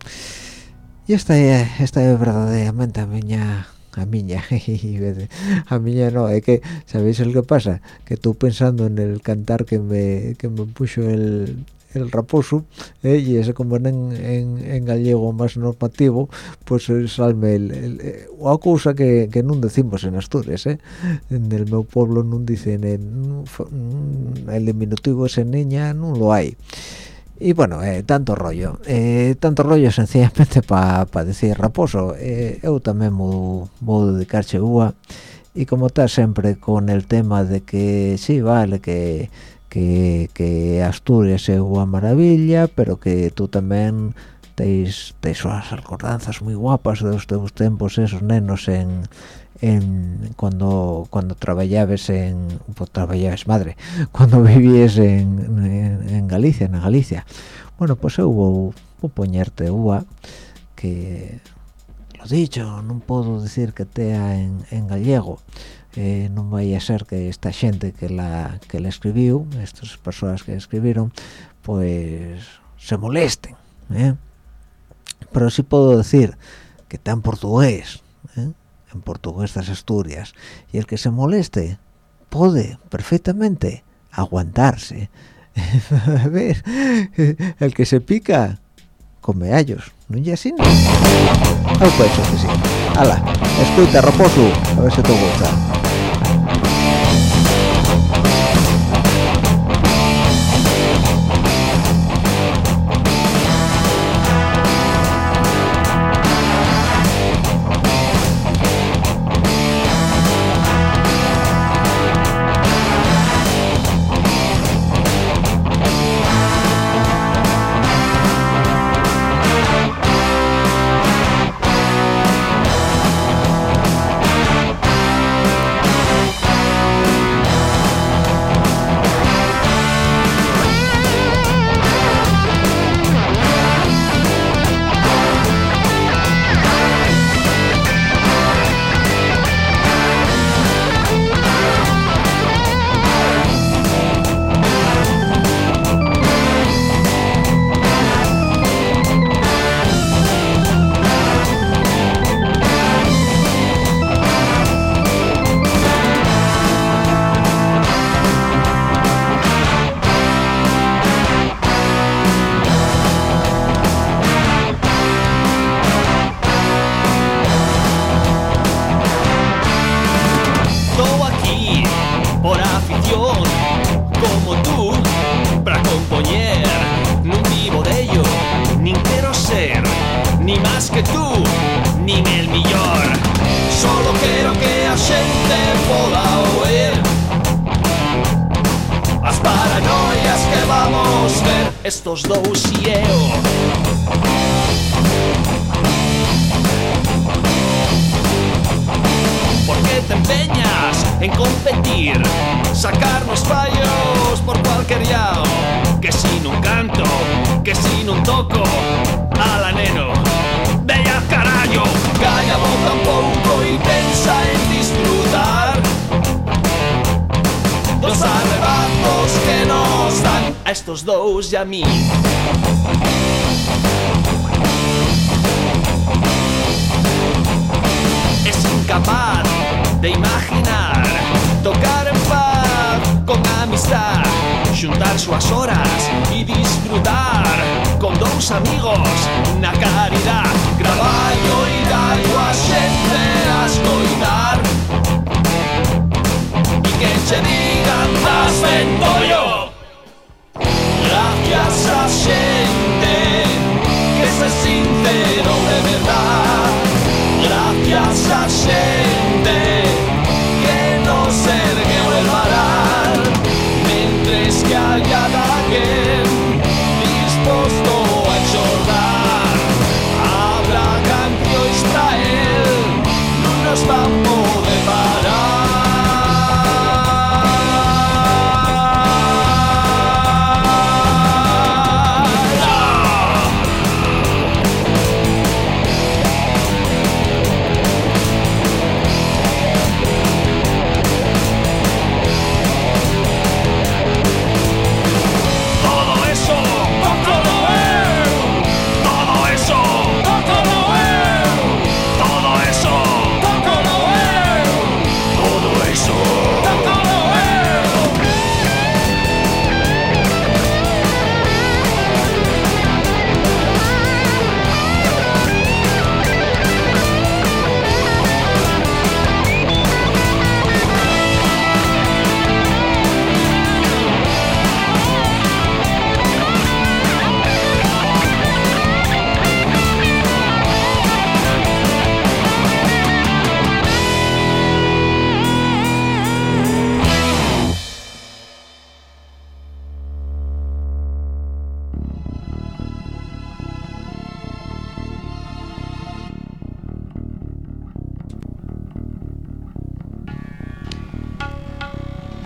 y esta esta é verdadeiramente a miña a miña a miña no, é que sabéis el que pasa que tú pensando en el cantar que me, que me puxo el el raposo eh, y ese como en, en, en, gallego más normativo pues eh, salme el, el, el una cosa que, que non decimos en Asturias eh? en el meu pueblo non dicen en, el diminutivo ese niña non lo hay y bueno, eh, tanto rollo eh, tanto rollo sencillamente para pa decir raposo eh, eu tamén vou, vou dedicarche ua y como está siempre con el tema de que sí, vale, que que, que Asturias é unha maravilla, pero que tú tamén teis, teis unhas recordanzas moi guapas dos teus tempos esos nenos en, en cuando cuando traballabes en pues, traballabes madre cuando vivíes en, en, en Galicia en Galicia. Bueno pues eu vou, vou poñerte uva que lo dicho non podo decir que tea en, en gallego. Eh, non vai a ser que esta xente que la que la escribiu, estas persoas que escribiron, pois se molesten, eh? Pero si podo decir que está en portugués, eh? en portugués das Asturias, e el que se moleste pode perfectamente aguantarse. a ver, el que se pica come allos, non é así? Eu penso que sí. Ala, escuta, raposo, a ver se te gusta. Ni más que tú, ni el mejor. Solo quiero que a gente pueda oír las paranoias que vamos a ver estos dos y yo. ¿Por qué te empeñas en competir? Sacarnos fallos por cualquier lado. Que sin un canto, que sin un toco, a la neno. Bella carajo, calla boca poco y pensa en disfrutar. Los arrebatos que nos dan a estos dos y a mí. Es incapaz de imaginar tocar en paz con amistad, juntar sus horas y disfrutar con dos amigos na caridad, traballo y darlo a xente a escoitar. Y que che digan das yo Gracias a xente que se sincero de verdad Gracias a xente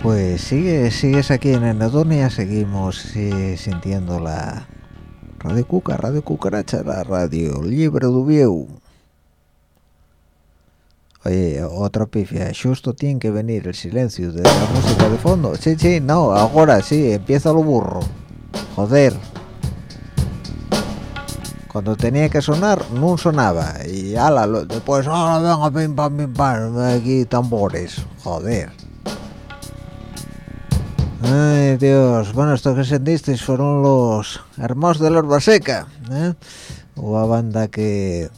Pues sigue, sigues aquí en Enedonia, seguimos eh, sintiendo la Radio Cuca, Radio Cucaracha, la radio libre de. Oye, otra pifia, justo tiene que venir el silencio de la música de fondo. Sí, sí, no, ahora sí, empieza lo burro. Joder. Cuando tenía que sonar, no sonaba. Y ala, después, ahora venga, pim pam, pim pam, aquí tambores. Joder. Ay, Dios. Bueno, esto que sentisteis fueron los Hermanos de la Herba Seca. ¿eh? Una banda que,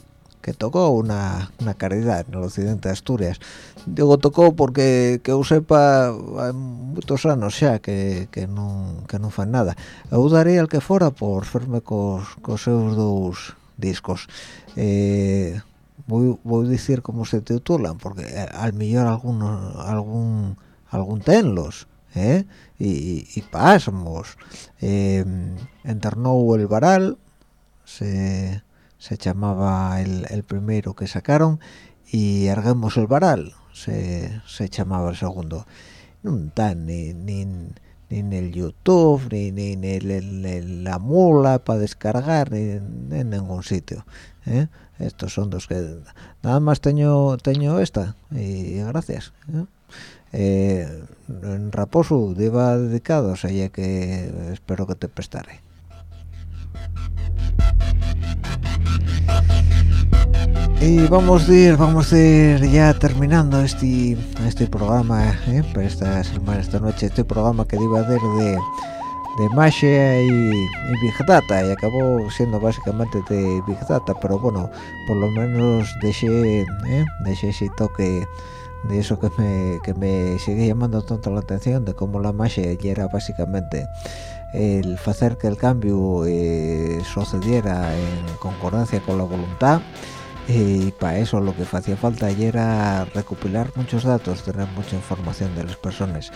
que tocó una, una caridad en el occidente de Asturias. Digo tocó porque, que yo sepa, hay muchos años ya que, que no que no fan nada. Eu daría el que fuera por ferme cos, cos seus dous discos. Eh, voy, voy a decir cómo se titulan, porque eh, al millón algunos, algún, algún tenlos, ¿eh? Y, y, pasmos. Eh, el varal, se, se llamaba el, el primero que sacaron, y erguemos el varal, se, se llamaba el segundo. No está ni, ni, ni en el YouTube, ni, ni en el- la mula para descargar, ni en, ningún sitio. ¿eh? Estos son dos que... Nada más tengo, tengo esta, y gracias. ¿eh? Eh, en Raposo iba dedicado, o sea, ya que espero que te prestaré. Y vamos a ir, vamos a ir ya terminando este este programa, ¿eh? para esta semana, esta noche, este programa que iba a hacer de, de Masha y, y Big Data, y acabó siendo básicamente de Big Data, pero bueno, por lo menos dejé, ¿eh? dejé ese toque de eso que me, que me sigue llamando tanto la atención de cómo la magia era básicamente el hacer que el cambio eh, sucediera en concordancia con la voluntad y para eso lo que hacía falta era recopilar muchos datos, tener mucha información de las personas.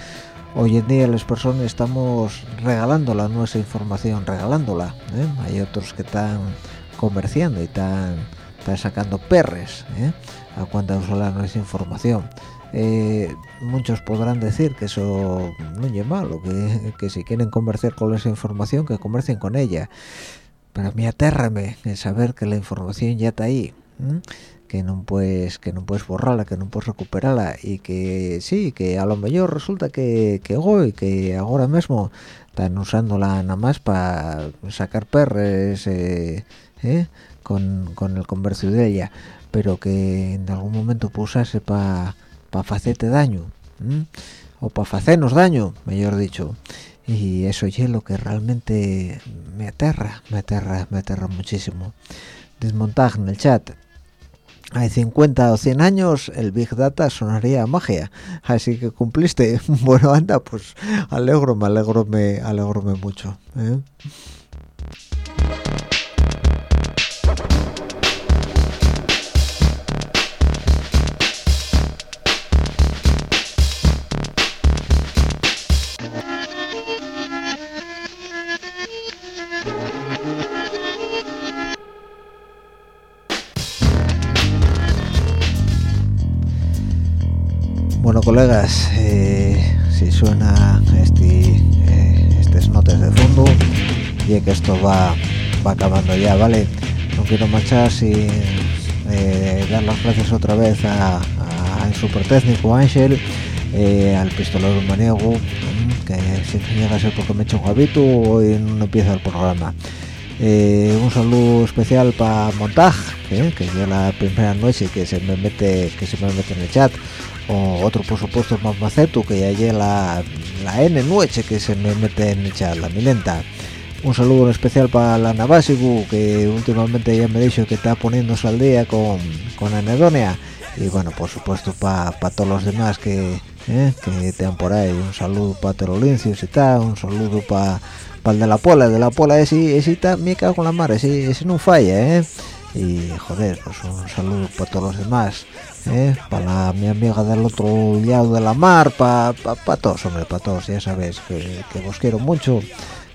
Hoy en día las personas estamos regalando la nuestra información, regalándola. ¿eh? Hay otros que están comerciando y están, están sacando perres ¿eh? A cuanta uso la nuestra información. Eh, muchos podrán decir que eso no es malo, que, que si quieren comerciar con esa información, que comercien con ella. Pero a mí atérrame en saber que la información ya está ahí, ¿m? que no puedes que no puedes borrarla, que no puedes recuperarla y que sí, que a lo mejor resulta que, que hoy, que ahora mismo están usándola nada más para sacar perres eh, ¿eh? con, con el comercio de ella, pero que en algún momento puede usarse para para hacerte daño ¿m? o para hacernos daño mejor dicho. Y eso es lo que realmente me aterra me aterra me aterra muchísimo. Desmontaje en el chat. Hay 50 o 100 años el Big Data sonaría magia. Así que cumpliste. Bueno anda pues alegro me alegro me alegro mucho ¿eh? Colegas, eh, si suena este, eh, estas notas de fondo, y que esto va, va acabando ya, ¿vale? No quiero marchar sin eh, dar las gracias otra vez a, a- al super técnico Ángel, eh, al pistolero maniego, mm, que si no llega a ser porque me he hecho un gabito, hoy no empieza el programa. Un saludo especial para Montaj, que es la primera noche que se me mete que se me mete en el chat. O otro por supuesto es Macetu, que ya la, la N noche que se me mete en el chat, la milenta. Un saludo especial para la Navasigu, que últimamente ya me ha dicho que está poniéndose al día con, con Anedonia. Y bueno, por supuesto para todos los demás que, eh, que están por ahí. Un saludo para Terolincios y tal, un saludo para para el de la pola, el de la pola ese, ese está, me cago en la mar, ese, ese no falla, ¿eh? Y joder, pues un saludo para todos los demás, ¿eh? Para mi amiga del otro lado de la mar, para pa, pa todos, hombre, para todos, ya sabéis que, que vos quiero mucho,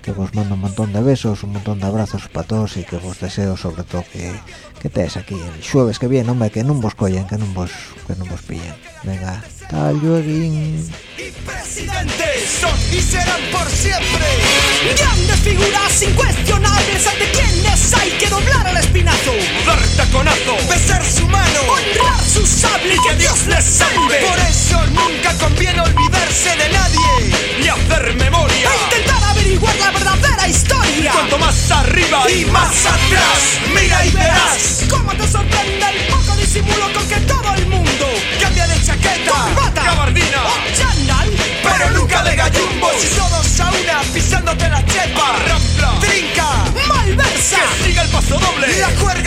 que vos mando un montón de besos, un montón de abrazos para todos y que vos deseo sobre todo que, que estéis aquí el jueves que viene, hombre, que no vos collen, que no vos, que no vos pillen. Venga, hasta luego. y presidentes son y serán por siempre. Grandes figuras incuestionables ante quienes hay que doblar el espinazo. Dar taconazo, besar su mano Honrar su sable y que Dios les salve. Por eso nunca conviene olvidarse de nadie y hacer memoria. E intentar averiguar la verdadera historia. Cuanto más arriba y más atrás, mira y verás ¿Cómo te sorprende el poco disimulo con que todo el mundo Cambia de chaqueta, Corbata. gabardina, o chándal? pero nunca de gallumbos. Y todos a una pisándote la chepa. Rampla, trinca, Malversa. que siga el paso doble. La juerga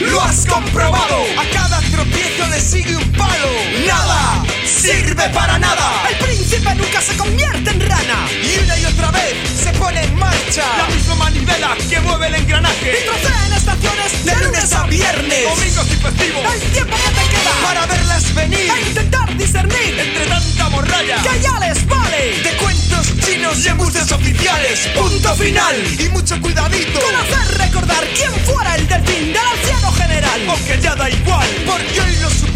lo has comprobado. A cada tropiezo le sigue un palo. Nada sirve para nada. El príncipe nunca se convierte en rana. Y una y otra vez se pone en marcha la misma manivela que mueve el engranaje. Y trocea en estaciones De lunes a viernes, domingos y festivos, El tiempo que te queda. para verlas venir E intentar discernir. entre tanta morralla. Que ya les vale. de cuentos chinos y embustes oficiales. Punto final. Y mucho cuidadito. Con hacer recordar quién fuera el delfín del anciano general. Aunque ya da igual, porque hoy los supuestos